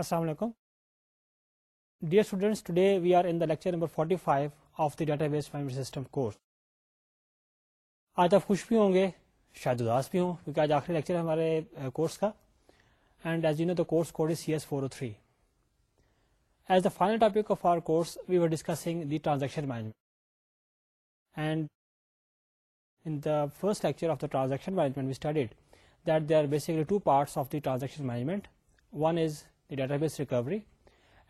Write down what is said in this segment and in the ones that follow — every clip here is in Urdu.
السلام علیکم dear students today we are in the lecture number 45 of the database management system course آج آپ خوش بھی ہوں گے شاید اداس بھی ہوں کیونکہ آج آخری لیکچر ہے ہمارے کورس کا and as you know the course code is C S four O three as the final topic of our course we are discussing the transaction management and in the first lecture of the transaction management we studied that they are basically two parts of the transaction management one is the database recovery,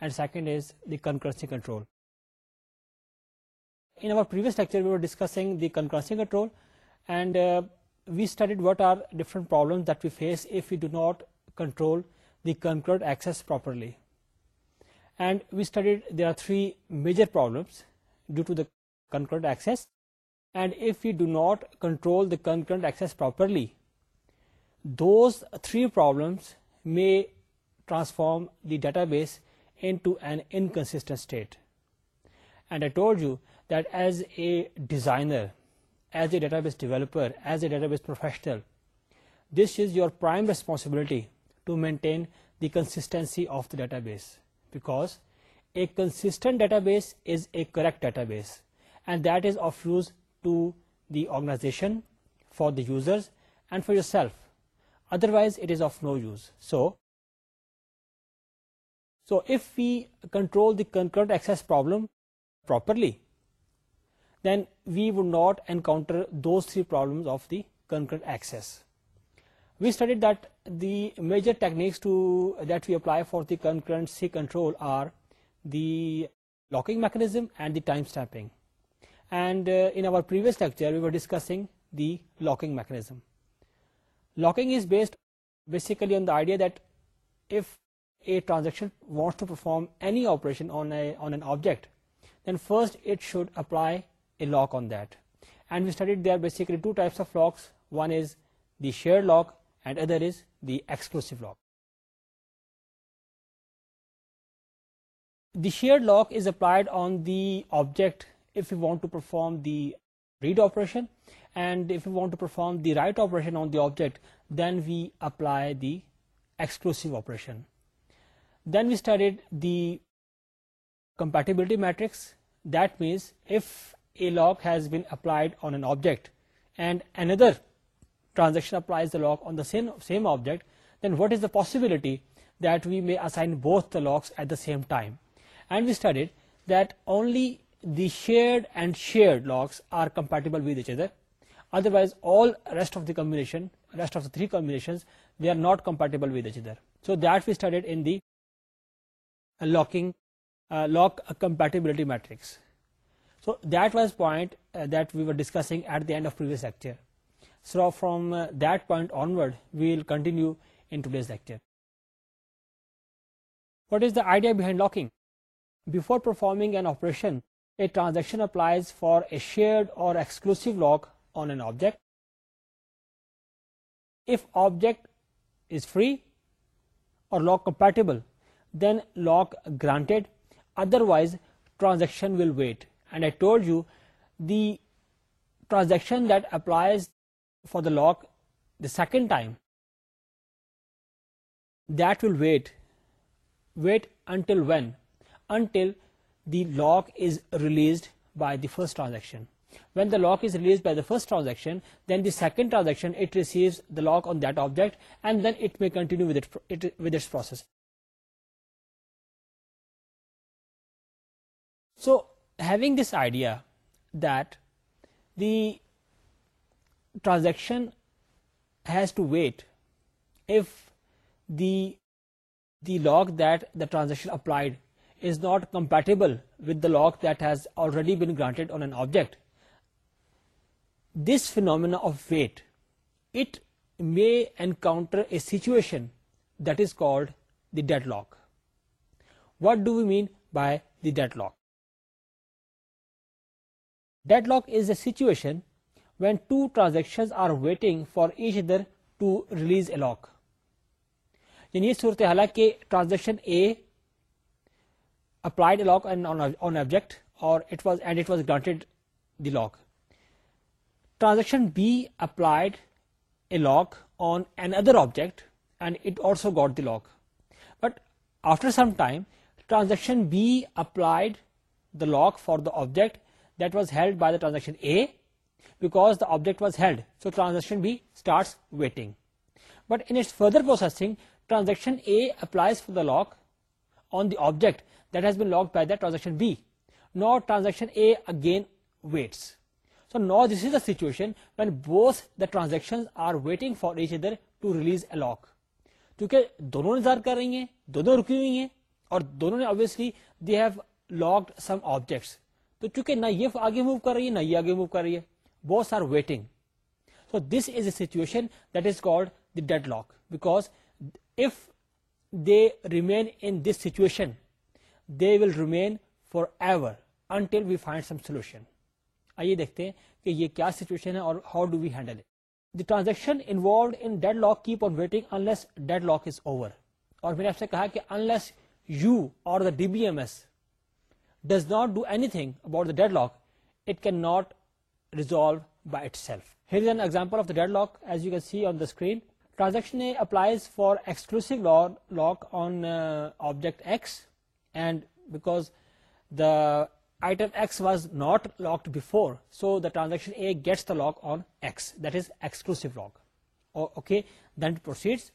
and second is the concurrency control. In our previous lecture, we were discussing the concurrency control, and uh, we studied what are different problems that we face if we do not control the concurrent access properly. And we studied there are three major problems due to the concurrent access, and if we do not control the concurrent access properly, those three problems may transform the database into an inconsistent state. And I told you that as a designer, as a database developer, as a database professional, this is your prime responsibility to maintain the consistency of the database, because a consistent database is a correct database, and that is of use to the organization, for the users, and for yourself. Otherwise, it is of no use. So so if we control the concurrent access problem properly, then we would not encounter those three problems of the concurrent access. We studied that the major techniques that we apply for the concurrency control are the locking mechanism and the timestamping. And uh, in our previous lecture, we were discussing the locking mechanism. Locking is based basically on the idea that if a transaction wants to perform any operation on an object, then first it should apply a lock on that. And we studied there are basically two types of locks. One is the shared lock and other is the exclusive lock. The shared lock is applied on the object if we want to perform the read operation, and if we want to perform the write operation on the object, then we apply the exclusive operation. Then we studied the compatibility matrix. That means if a lock has been applied on an object and another transaction applies the lock on the same object, then what is the possibility that we may assign both the locks at the same time? And we studied that only the shared and shared locks are compatible with each other. Otherwise, all rest of the three combinations, they are not compatible with each other. So that we studied in the uh, a lock compatibility matrix. So that was point uh, that we were discussing at the end of previous lecture. So from uh, that point onward, we will continue in today's lecture. What is the idea behind locking? Before performing an operation, a transaction applies for a shared or exclusive lock on an object. If object is free or lock compatible, then lock granted, otherwise transaction will wait. And I told you the transaction that applies for the lock the second time, that will wait until when? Until the lock is released by the first transaction. When the lock is released by the first transaction, then the second transaction, it receives the lock on that object, and then it may continue with its process. So having this idea that the transaction has to wait if the log that the transaction applied is not compatible with the log that has already been granted on an object, this phenomena of wait, it may encounter a situation that is called the deadlock. What do we mean by the deadlock? Dead lock is a situation when two transaction are waiting for each other to release a lock یعنی یہ صورت حال کہ transaction A applied lock on object اور it was and it was granted the lock transaction B applied a lock on another object and it also got the lock but after some time transaction B applied the lock for the object that wash held by the transaction A because the object was held so transaction B but its further processing transaction A applies for the lock on the object that has been lock by dozen B now transaction A again waits so now this is the situation with both the transaction are waiting for each other to release a lock کیونکہ دونوں انتظار کر رہی ہیں دونوں رکی ہوئی ہیں اور دونوں نے obviously they have lock some objects تو چونکہ نہ یہ آگے موو کر رہی ہے نہ یہ آگے موو کر رہی ہے both are waiting so this is a situation the dead lock because if they remain in this situation they will remain for ever until we find some solution آئیے دیکھتے ہیں کہ یہ کیا سچویشن ہے اور how do we handle it the transaction involved in dead lock keep on waiting unless dead lock is over اور میں نے آپ سے کہا کہ انلیس یو اور D B M S does not do anything about the deadlock, it cannot resolve by itself. Here is an example of the deadlock as you can see on the screen. Transaction A applies for exclusive lock on uh, object X, and because the item X was not locked before, so the transaction A gets the lock on X, that is exclusive lock. Okay, then it proceeds.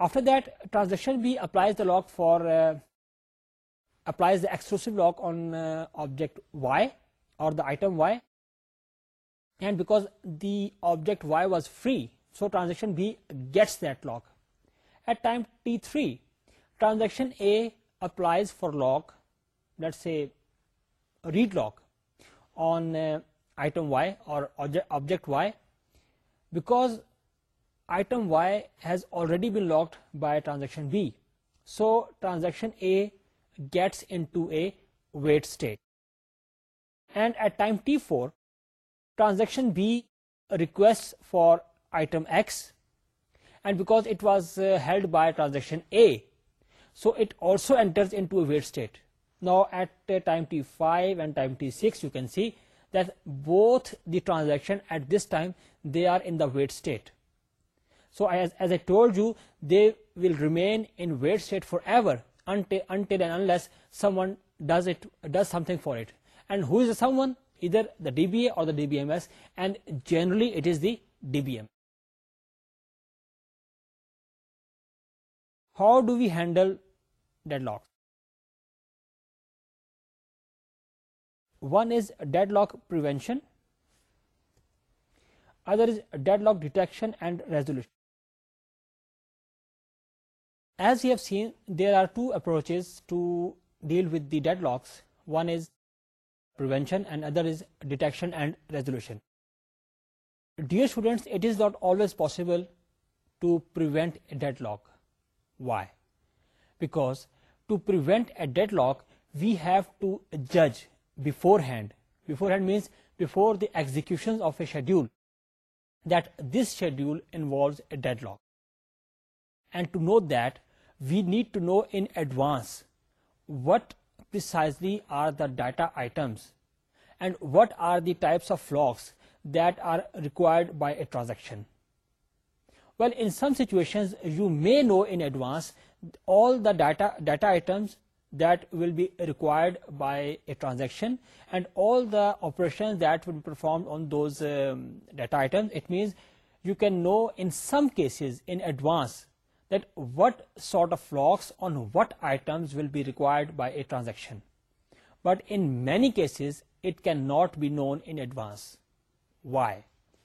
After that, transaction B applies the lock for uh, applies the exclusive lock on uh, object Y or the item Y, and because the object Y was free, so transaction B gets that lock. At time t3, transaction A applies for lock, let's say read lock on uh, item Y or object Y, because item Y has already been locked by transaction B. So transaction A gets into a wait state. And at time t4, transaction B requests for item X, and because it was uh, held by transaction A, so it also enters into a wait state. Now at uh, time t5 and time t6, you can see that both the transaction at this time, they are in the wait state. So as I told you, they will remain in wait state forever until and unless someone does something for it. And who is the someone? Either the DBA or the DBMS, and generally it is the DBM. How do we handle deadlocks? One is deadlock prevention, other is deadlock detection and resolution. As you have seen, there are two approaches to deal with the deadlocks. One is prevention and other is detection and resolution. Dear students, it is not always possible to prevent a deadlock. Why? Because to prevent a deadlock, we have to judge beforehand. Beforehand means before the execution of a schedule, that this schedule involves a deadlock. And to know that, we need to know in advance what precisely are the data items and what are the types of blocks that are required by a transaction. Well, in some situations, you may know in advance all the data items that will be required by a transaction and all the operations that will be performed on those um, data items. It means you can know in some cases in advance that what sort of locks on what items will be required by a transaction. But in many cases, it cannot be known in advance. Why?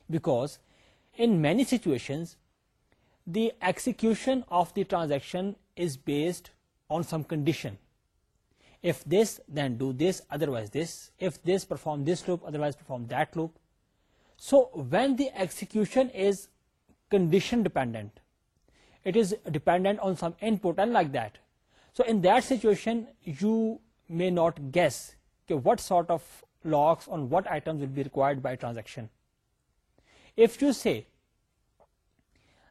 Because in many situations, the execution of the transaction is based on some condition. If this, then do this, otherwise this. If this, perform this loop, otherwise perform that loop. So when the execution is condition dependent, it is dependent on some input and like that. So in that situation, you may not guess what sort of locks on what items will be required by transaction. If you say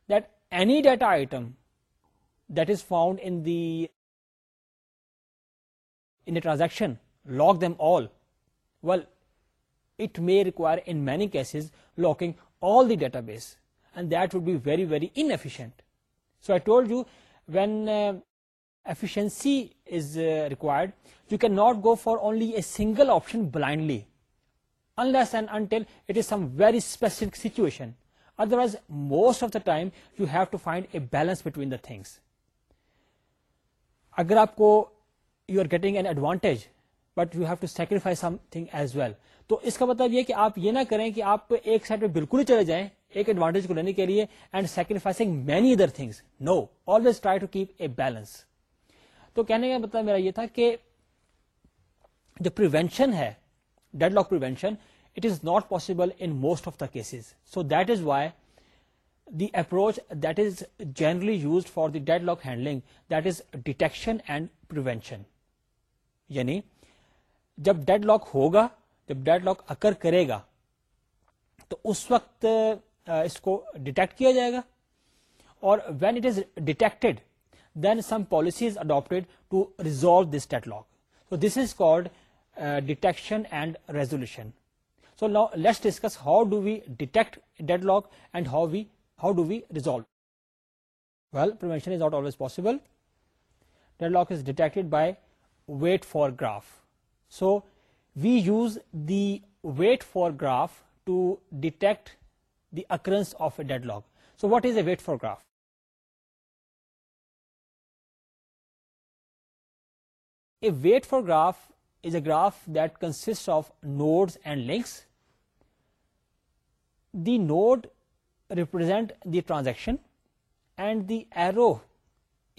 that any data item that is found in the transaction, lock them all, well, it may require in many cases locking all the database, and that would be very, very inefficient. So I told you when efficiency is required you can not go for only a single option blindly unless and until it is some very specific situation otherwise most of the time you have to find a balance between the things اگر آپ کو you are getting an advantage but you have to sacrifice something as well تو اس کا مطلب یہ کہ آپ یہ نہ کریں کہ آپ ایک سائڈ پہ بالکل ہی چلے جائیں ایک ایڈوانٹیج کو لینے کے لیے and sacrificing many other things no always try to keep a balance تو کہنے کا مطلب میرا یہ تھا کہ جو پروینشن ہے deadlock prevention it is not possible in most of the cases so that is why the approach that is generally use for the dead lock handling that is detection and prevention یعنی جب ڈیڈ لاک ہوگا جب ڈیڈ لاک اکر کرے گا تو اس وقت اس کو ڈیٹیکٹ کیا جائے گا اور when it is detected then some policies adapted to resolve this deadlock so this is called detection and resolution so let's discuss how do we detect deadlock and how we how do we resolve well prevention is not always possible dead lock is detected by wait for graph so we use the wait for graph to detect the occurrence of a deadlock so what is a wait for graph a wait for graph is a graph dense of nodes and links the node represent the transaction and the arrow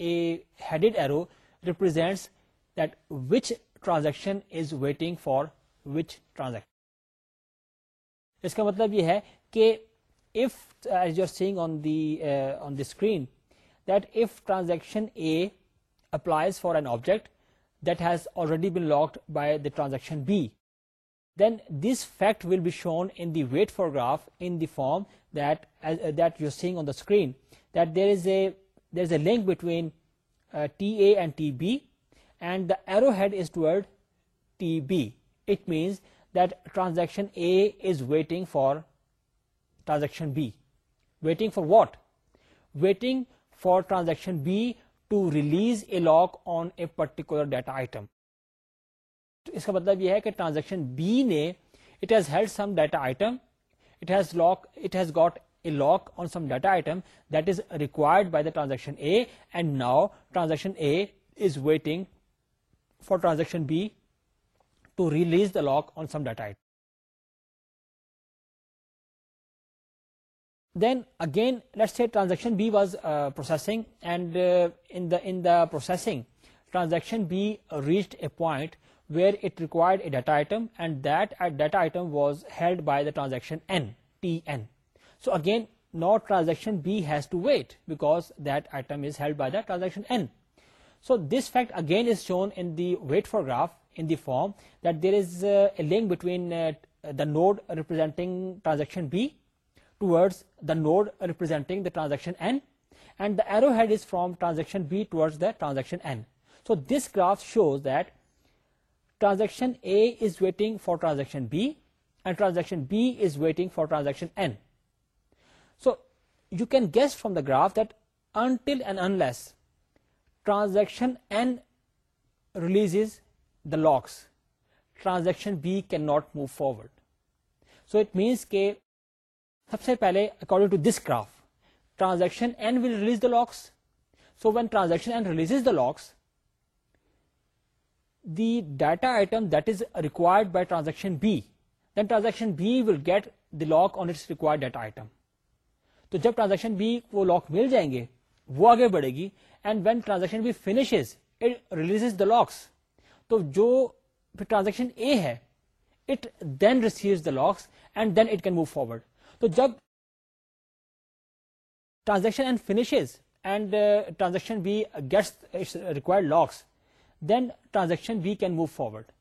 a headed arrow represents that which transaction is waiting for which transaction اس کا مطلب یہ ہے کہ if, uh, as you are seeing uh, on the screen, that if transaction A applies for an object that has already been logged by the transaction B, then this fact will be shown in the wait for graph in the form that uh, that you're seeing on the screen, that there's a link between TA and TB, and the arrowhead is toward TB. It means that transaction A is waiting for transaction B waiting for what waiting for transaction B to release a lock on a particular data item اس کا مطلب یہ ہے کہ ٹرانزیکشن بی نے it has held some data item it has lock it has got a lock on some data item that is required by the transaction A and now transaction A is waiting for transaction B to release the lock on some data item Then again, let's say transaction B was uh, processing, and uh, in the processing, transaction B reached a point where it required a data item, and that uh, data item was held by the transaction N, Tn. So again, now transaction B has to wait because that item is held by the transaction N. So this fact again is shown in the wait for graph in the form that there is a link between the node representing transaction B towards the node representing the transaction N, and the arrowhead is from transaction B towards the transaction N. So this graph shows that transaction A is waiting for transaction B, and transaction B is waiting for transaction N. So you can guess from the graph that until and unless transaction N releases the locks, transaction B cannot move forward. So it means that سب سے پہلے according to this graph transaction and will release the locks so when transaction release the locks the data item that is required by transaction B then transaction B will get the lock on its required data item تو جب ٹرانزیکشن بی وہ لاک مل جائیں گے وہ آگے بڑھے گی and when transaction B finishes the locks تو جو ٹرانزیکشن اے ہے it then receives the locks and then it can move forward تو جب transaction and finishes and transaction B gets required locks then transaction B can move forward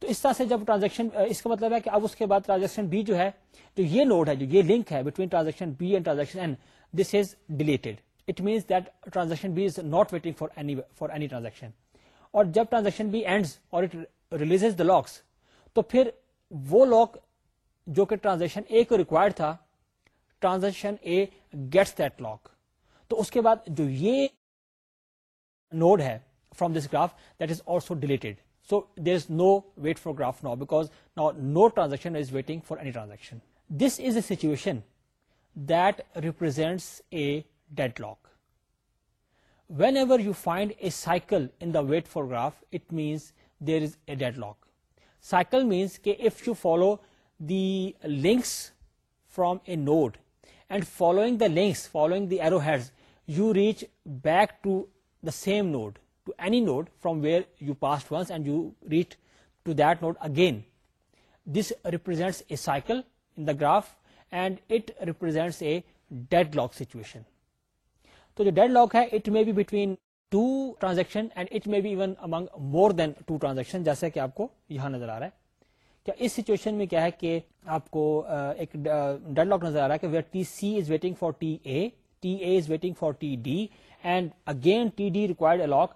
تو اس طرح سے جب ٹرانزیکشن uh, اس کا مطلب ہے کہ اب اس کے بعد ٹرانزیکشن بی جو ہے جو یہ نوڈ ہے جو یہ لنک ہے between transaction B and transaction N this is deleted it means that transaction B is not waiting for for any transaction اور جب ٹرانزیکشن بی اینڈز اور اٹ ریلیز دا لاکس تو پھر وہ لاک جو کہ ٹرانزیکشن اے کو ریکوائرڈ تھا transaction A gets that lock تو اس کے بعد جو یہ نوڈ ہے from this graph that is also deleted so there is no wait for graph no back no transaction is waiting for any transaction this is a situation that represents a deadlock whenever you find a cycle in the wait for graph it means there is a deadlock cycle means کہ if you follow the links from a node and following the links following the arrow heads you reach back to the same node to any node from where you pass once and you reach to that node again this represents a cycle in the graph and it represents a deadlock situation تو جو ڈیڈ لاک ہے it may be between two transaction and it may be even among more then two transaction جیسا کہ آپ کو یہاں نظر آ رہا ہے کیا اس سچویشن میں کیا ہے کہ آپ کو ایک ڈیڈ لاک نظر آ رہا ہے کہ where T C is waiting for T A T A is waiting for T D and again T D required a lock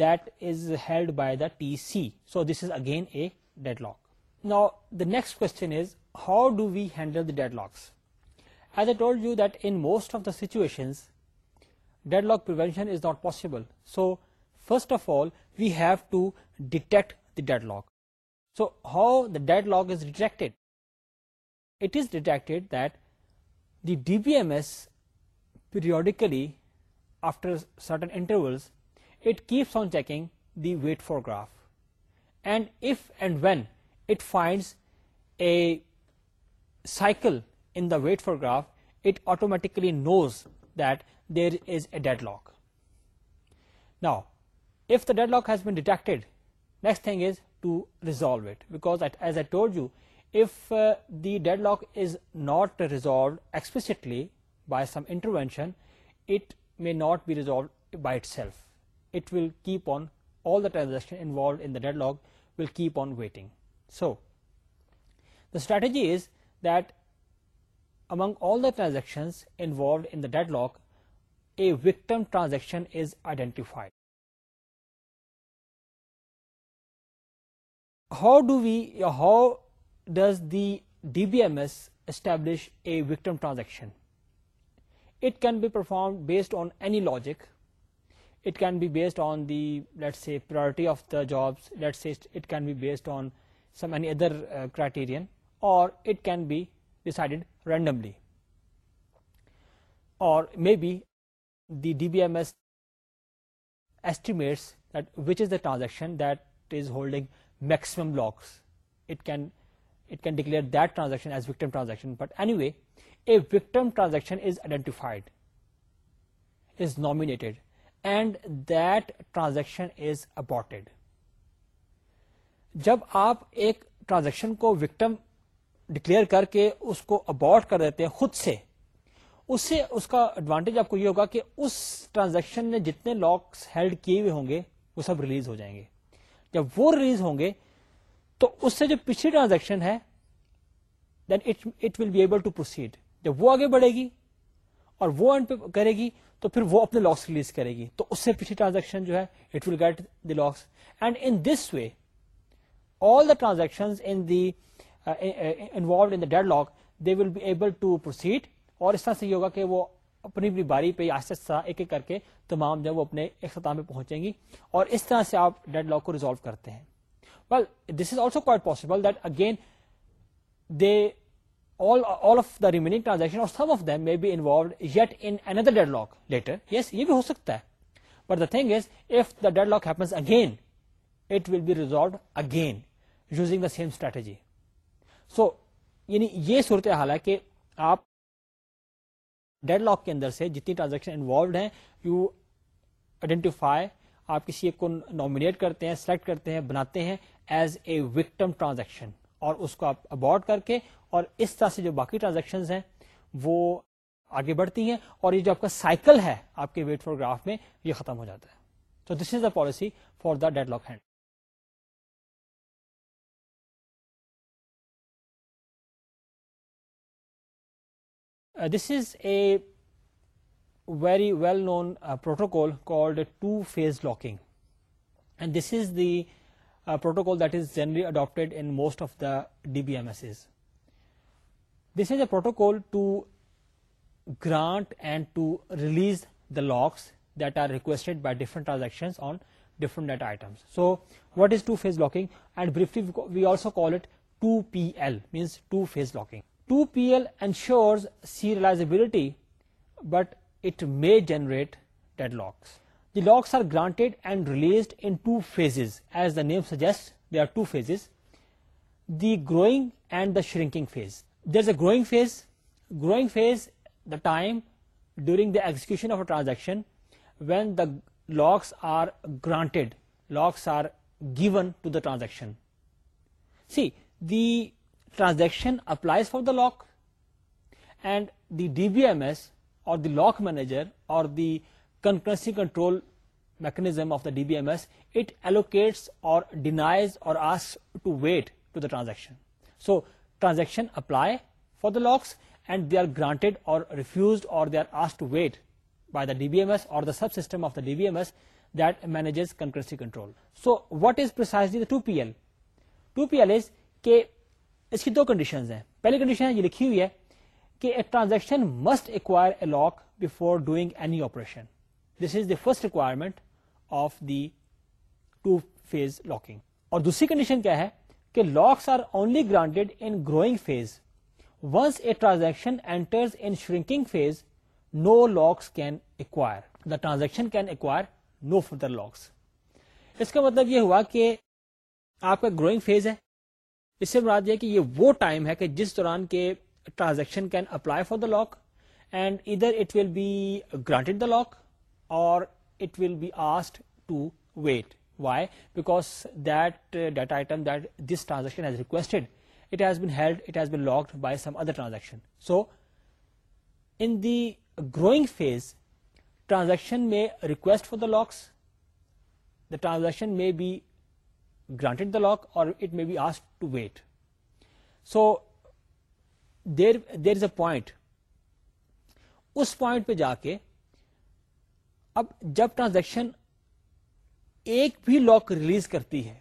that is held by the T C so this is again a deadlock نا the next question is how do we handle the deadlocks as I told you that in most of the situation deadlock prevention is not possible so first of all we have to detect deadlock So how the deadlock is detected? It is detected that the DBMS periodically, after certain intervals, it keeps on checking the wait for graph, and if and when it finds a cycle in the wait for graph, it automatically knows that there is a deadlock. Now, if the deadlock has been detected, next thing is to resolve it, because as I told you, if uh, the deadlock is not resolved explicitly by some intervention, it may not be resolved by itself. It will keep on, all the transactions involved in the deadlock will keep on waiting. So the strategy is that among all the transactions involved in the deadlock, a victim transaction is identified. How does the DBMS establish a victim transaction? It can be performed based on any logic. It can be based on the, let's say, priority of the jobs. Let's say it can be based on some any other uh, criterion, or it can be decided randomly, or maybe the DBMS estimates that which is the transaction that is holding maximum locks it can it can declare that transaction as victim transaction but anyway a victim transaction is identified is named and that transaction is aborted جب آپ ایک ٹرانزیکشن کو وکٹم ڈکلیئر کر کے اس کو ابارٹ کر دیتے ہیں خود سے اس سے اس کا ایڈوانٹیج آپ کو یہ ہوگا کہ اس ٹرانزیکشن نے جتنے لاکس ہیلڈ کیے ہوئے ہوں گے وہ سب ریلیز ہو جائیں گے جب وہ ریلیز ہوں گے تو اس سے جو پچھلی ٹرانزیکشن ہے then it will be able to proceed جب وہ وہ آگے بڑھے گی گی اور اینڈ کرے تو پھر وہ اپنے لاکس ریلیز کرے گی تو اس سے پچھلی ٹرانزیکشن جو ہے it will get the locks and in this way all the transaction in the involved in dead lock they will be able to proceed اور اس طرح سے یہ ہوگا کہ وہ اپنی اپنی باری پہ آہستہ آہستہ ایک ایک کر کے تمام جو وہ اپنے اختتام پہ پہنچیں گی اور اس طرح سے آپ ڈیڈ لاک کو ریزالو کرتے ہیں well this is also quite possible that again they all all of the remaining transaction or some of them may be involved yet in another deadlock later yes ye bhi ho sakta hai but the thing is if the deadlock happens again it will be resolved again using the same strategy so yani ye surat hai hala ke aap deadlock کے اندر سے جتنی ٹرانزیکشن انوالوڈ ہیں یو آئیڈینٹیفائی آپ کسی ایک کو نامنیٹ کرتے ہیں سلیکٹ کرتے ہیں بناتے ہیں ایز اے وکٹم ٹرانزیکشن اور اس کو آپ ابارڈ کر کے اور اس طرح سے جو باقی ٹرانزیکشن ہیں وہ آگے بڑھتی ہیں اور یہ جو آپ کا سائیکل ہے آپ کے ویٹ فور گراف میں یہ ختم ہو جاتا ہے تو this is the policy for the deadlock hand Uh, this is a very well known uh, protocol called two-phase locking, and this is the uh, protocol that is generally adopted in most of the DBMSs. This is a protocol to grant and to release the locks that are requested by different transactions on different net items. So what is two-phase locking? And briefly we also call it 2PL, means two-phase locking. 2PL ensures serializability, but it may generate deadlocks. The locks are granted and released in two phases. As the name suggests, there are two phases: the growing and the shrinking phase. There is a growing phase. Growing phase, the time during the execution of a transaction when the locks are granted, locks are given to the transaction. See, the transaction applies for the lock, and the DBMS or the lock manager or the concurrency control mechanism of the DBMS, it allocates or denies or asks to wait to the transaction. So transaction apply for the locks and they are granted or refused, or they are asked to wait by the DBMS or the subsystem of the DBMS that manages concurrency control. So what is precisely the 2PL? 2PL is اس کی دو کنڈیشنز ہیں پہلی کنڈیشن یہ لکھی ہوئی ہے کہ a transaction must acquire a lock before doing any operation this is the first requirement of the two phase locking اور دوسری کنڈیشن کیا ہے کہ locks are only granted in growing phase once a transaction enters in shrinking phase no locks can acquire the transaction can acquire no further locks اس کا مطلب یہ ہوا کہ آپ کا گروئنگ فیز ہے اس سے مراد یہ کہ یہ وہ ٹائم ہے کہ جس دوران کے transaction can apply for the lock and either it will be granted the lock اور it will be asked to wait why because that data item that this transaction has requested it has been held it has been locked by some other transaction so in the growing phase transaction may request for the locks the transaction may be granted the lock اور it may be asked to wait so there there is a point اس پوائنٹ پہ جا کے اب جب ٹرانزیکشن ایک بھی لاک ریلیز کرتی ہے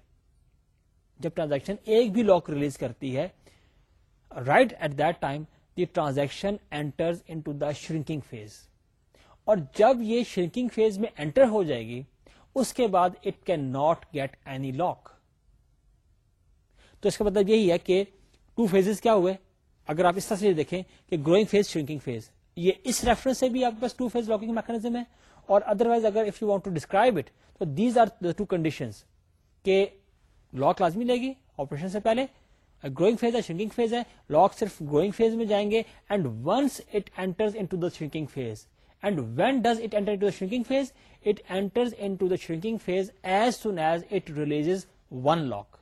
جب ٹرانزیکشن ایک بھی لاک ریلیز کرتی ہے right at that time the transaction enters into the phase. Phase اور جب یہ شرکنگ فیز میں انٹر ہو جائے گی اس کے بعد it can not get any lock تو اس کا مطلب یہی ہے کہ ٹو فیز کیا ہوئے اگر آپ اس طرح سے دیکھیں کہ گروئنگ فیز شرنکنگ فیز یہ اس ریفرنس سے بھی آپ کے پاس لاکنگ میکنیزم ہے اور ادر وائز اگر you want to describe these are condition کہ لاک لازمی لے گی آپریشن سے پہلے گروئنگ فیز ہے شرنکنگ فیز ہے لاک صرف گروئنگ فیز میں جائیں گے and once it enter shrinking phase and when does it enter shrinking phase it enters in shrinking phase as soon as it release one lock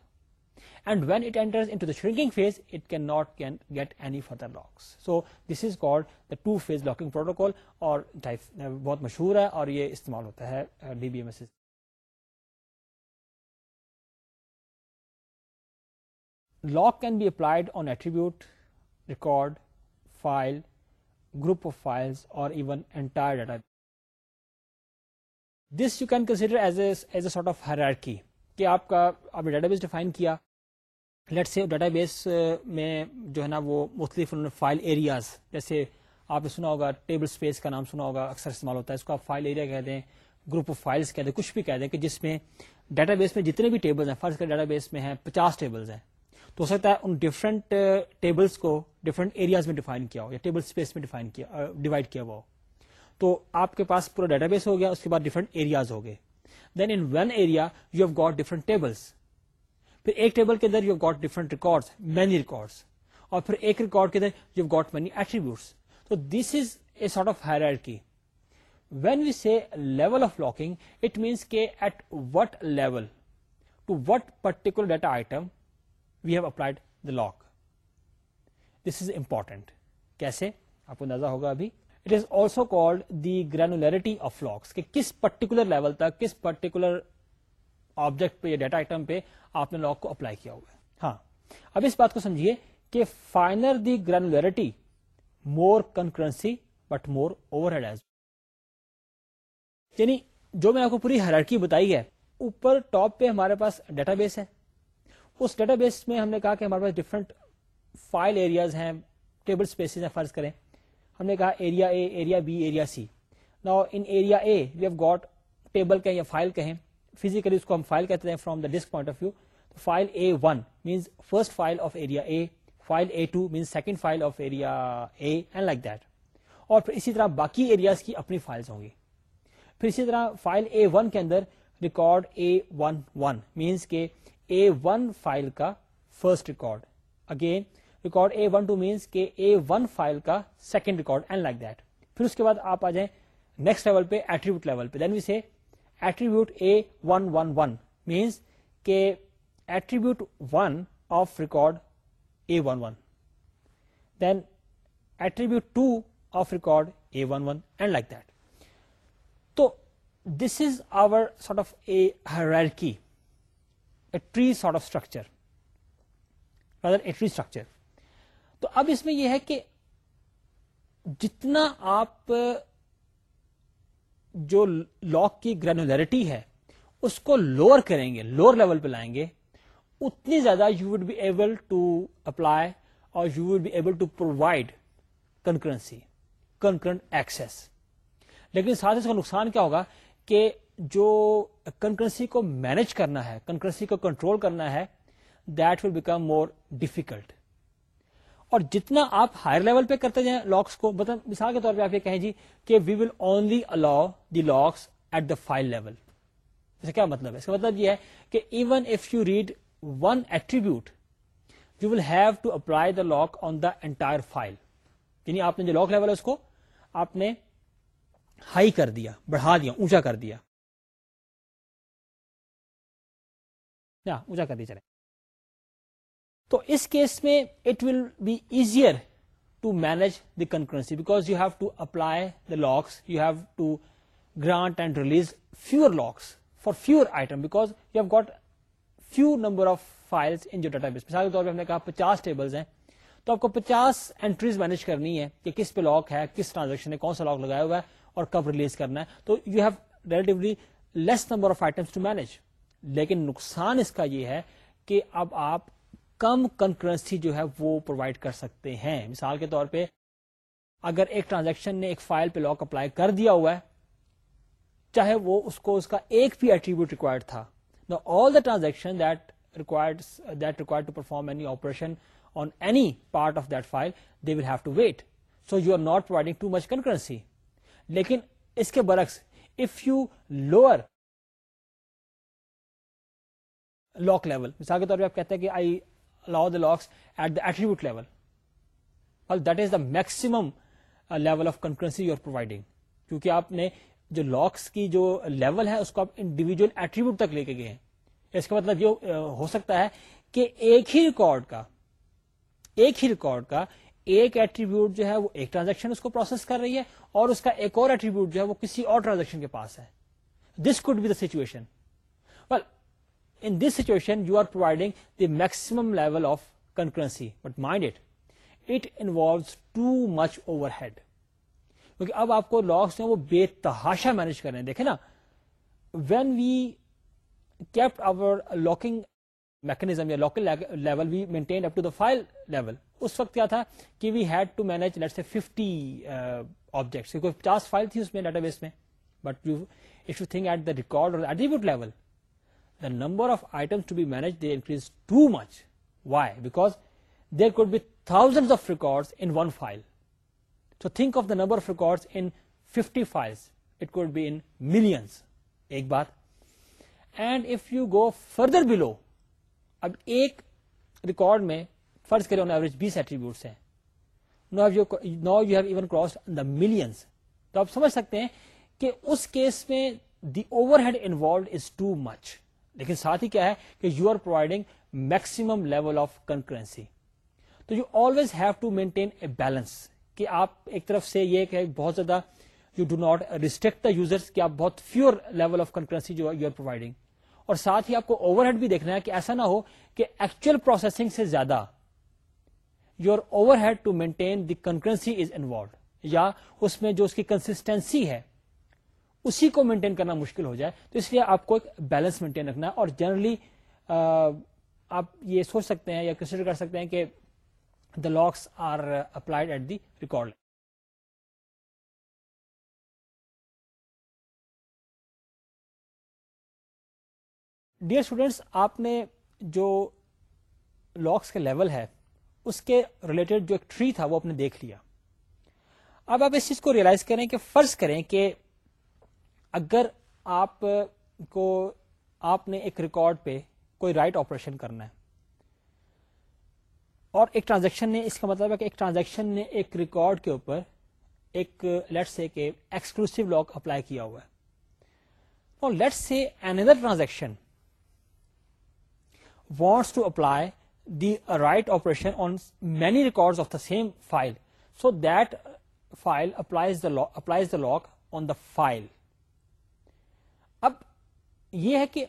and when it enter shrinking phase it can not can get any further locks so this is call phase locking protocol اور بہت مشہور ہے اور یہ استعمال ہوتا ہے D B M S lock can be applied on attribute record file group of files اور even entire data this you can consider it of hierarchy کہ آپ کا آپ نے ڈیٹا بیس ڈیفائن کیا لیٹ سے ڈیٹا بیس میں جو ہے نا وہ مختلف فائل ایریاز جیسے آپ نے سنا ہوگا ٹیبل اسپیس کا نام سنا ہوگا اکثر استعمال ہوتا ہے اس کو آپ فائل ایریا کہہ کہہ دیں دیں گروپ آف فائلس کچھ بھی کہہ دیں کہ جس میں ڈیٹا بیس میں جتنے بھی ٹیبلز ہیں فرض کر ڈیٹا بیس میں ہیں پچاس ٹیبلز ہیں تو ہو سکتا ہے ان ڈفرنٹ uh, کو ڈفرنٹ ایریاز میں ڈیفائن کیا ہو یا ٹیبل اسپیس میں ڈیفائن کیا ڈیوائڈ uh, کیا ہوا ہو تو آپ کے پاس پورا ڈیٹا بیس ہو گیا اس کے بعد ڈفرنٹ ایریاز ہو گئے then in one area you have got tables پھر ایک ٹیبل کے اندر you got different record many record اور پھر ایک ریکارڈ کے اندر یو گاٹ مینی ایٹریبیوٹس تو this is a sort of hierarchy when we see level of locking it means کے at what level to what particular data item we have applied the lock this is important کیسے آپ کو اندازہ ہوگا ابھی it is also called the granularity of locks کہ کس پرٹیکولر لیول تک کس پرٹیکولر آبجیکٹ پہ یا ڈیٹا آئٹم پہ آپ نے لاک کو اپلائی کیا ہوا ہے ہاں اب اس بات کو سمجھیے کہ finer the granularity more concurrency but more overhead as یعنی جو میں آپ کو پوری ہرارکی بتائی ہے اوپر ٹاپ پہ ہمارے پاس ڈیٹا بیس ہے اس ڈیٹا بیس میں ہم نے کہا کہ ہمارے پاس ڈفرنٹ فائل ایریاز ہیں ٹیبل اسپیسیز ہیں فرض کریں ہم نے کہا area A area B area C نا in area A got table کہیں یا فائل کہیں فزیکلی اس کو ہم فائل کہتے ہیں from the disk point of view file A one means first file of area A file A two means second file of area A and like that اور پھر اسی طرح باقی ایریاز کی اپنی فائلز ہوں گی پھر اسی طرح فائل اے ون کے اندر record A one one means کے اے ون فائل کا first record again record A one two means کے اے ون فائل کا second record and like that پھر اس کے بعد آپ آ جائیں نیکسٹ لیول پہ ایٹریبیوٹ لیول پہ then we say attribute A one one one means کے attribute one of record A one one then attribute two of record A one one and like that تو this is our sort of a hierarchy tree sort of structure a tree structure تو اب اس میں یہ ہے کہ جتنا آپ جو لاک کی گرینولیرٹی ہے اس کو لوور کریں گے لوور لیول پہ لائیں گے اتنی زیادہ you would be able to apply اور you would be able to provide concurrency concurrent access لیکن ساتھ اس کا نقصان کیا ہوگا کہ جو کنکرنسی کو مینج کرنا ہے کنکرنسی کو کنٹرول کرنا ہے that will become more difficult اور جتنا آپ ہائر لیول پہ کرتے جائیں لاکس کو مطلب مثال کے طور پہ آپ یہ کہیں جی کہ we will only allow the locks at the file level کیا مطلب ہے اس کا مطلب یہ ہے کہ even if you read one attribute you will have to apply the lock on the entire file یعنی آپ نے جو لاک لیول ہے اس کو آپ نے ہائی کر دیا بڑھا دیا اونچا کر دیا اونچا کر دیا چلے تو اس کیس میں it will be easier to manage concurrency because you have to apply the locks you have to grant and release fewer locks for fewer item because you have got few number of file in جو ڈیٹا بیس مثال کے طور پہ ہم نے کہا پچاس ٹیبلس ہیں تو آپ کو پچاس اینٹریز مینج کرنی ہے کہ کس پہ لاک ہے کس ٹرانزیکشن ہے کون سا لاک لگایا ہوا ہے اور کب ریلیز کرنا ہے تو you have relatively less number of item to manage لیکن نقصان اس کا یہ ہے کہ اب آپ کم کنکرنسی جو ہے وہ پرووائڈ کر سکتے ہیں مثال کے طور پہ اگر ایک ٹرانزیکشن نے ایک فائل پہ لاک اپلائی کر دیا ہوا ہے چاہے وہ اس کو اس کا ایک بھی ایٹریبیوٹ ریکوائرڈ تھا نا all the transaction that that required required to perform any operation on any part of that file they will have to wait so you are not providing too much concurrency لیکن اس کے برعکس if you lower lock level مثال کے طور پہ آپ کہتے ہیں کہ I lock the attribute is maximum level of you providing کیونکہ لیول ہے اس کو گئے اس کا مطلب یہ ہو سکتا ہے کہ ایک ہی ریکارڈ کا ایک ہی ریکارڈ کا ایک ایٹریبیوٹ جو ہے وہ ایک ٹرانزیکشن پروسیس کر رہی ہے اور اس کا ایک اور ایٹریبیوٹ جو ہے وہ کسی اور ٹرانزیکشن کے پاس ہے this could be the situation in this situation you are providing the maximum level of concurrency but mind it it involve too much overhead کیونکہ اب آپ کو لاکھ وہ بے تحاشا مینج کر رہے ہیں دیکھیں نا when we kept our locking mechanism یا local level we maintain up to the file level اس وقت کیا تھا کہ we had to manage late say fifty objects کیونکہ پچاس فائل تھی اس میں ڈیٹا بیس میں but you at show thing at the record اور at level number of items to be manage they increase too much why because there could be thousand of record in one file so think of the number of record in fifty file be in millions ایک بات and if you go further below اب ایک ریکارڈ میں فرض کریں ایوریج بیس ایٹریبیوٹس ہیں نو ہی نو you have even cross the millions تو آپ سمجھ سکتے ہیں کہ اس کیس میں the overhead involved is too much لیکن ساتھ ہی کیا ہے کہ you are providing maximum level of concurrency تو you always have to maintain a balance کہ آپ ایک طرف سے یہ کہ بہت زیادہ you do not restrict the users کہ آپ بہت فیور لیول آف کنکرنسی جو یو آر پرووائڈنگ اور ساتھ ہی آپ کو اوور ہیڈ بھی دیکھنا ہے کہ ایسا نہ ہو کہ ایکچوئل پروسیسنگ سے زیادہ you are overhead to maintain the concurrency is involved یا اس میں جو اس کی کنسٹینسی ہے اسی کو مینٹین کرنا مشکل ہو جائے تو اس لیے آپ کو ایک بیلنس مینٹین رکھنا اور جنرلی آپ یہ سوچ سکتے ہیں یا کنسیڈر کر سکتے ہیں کہ the locks are applied at the record dear students آپ نے جو لاکس کا لیول ہے اس کے ریلیٹڈ جو ایک ٹری تھا وہ آپ نے دیکھ لیا اب آپ اس چیز کو ریئلائز کریں کہ فرض کریں کہ اگر آپ کو آپ نے ایک ریکارڈ پہ کوئی رائٹ آپریشن کرنا ہے اور ایک ٹرانزیکشن نے اس کا مطلب ہے کہ ایک ٹرانزیکشن نے ایک ریکارڈ کے اوپر ایک لیٹ سے کہ ایکسکلوسو لاک اپلائی کیا ہوا ہے اور late say another transaction wants to apply the write operation on many record of the same file so that file applies the applies the lock on the file یہ ہے کہ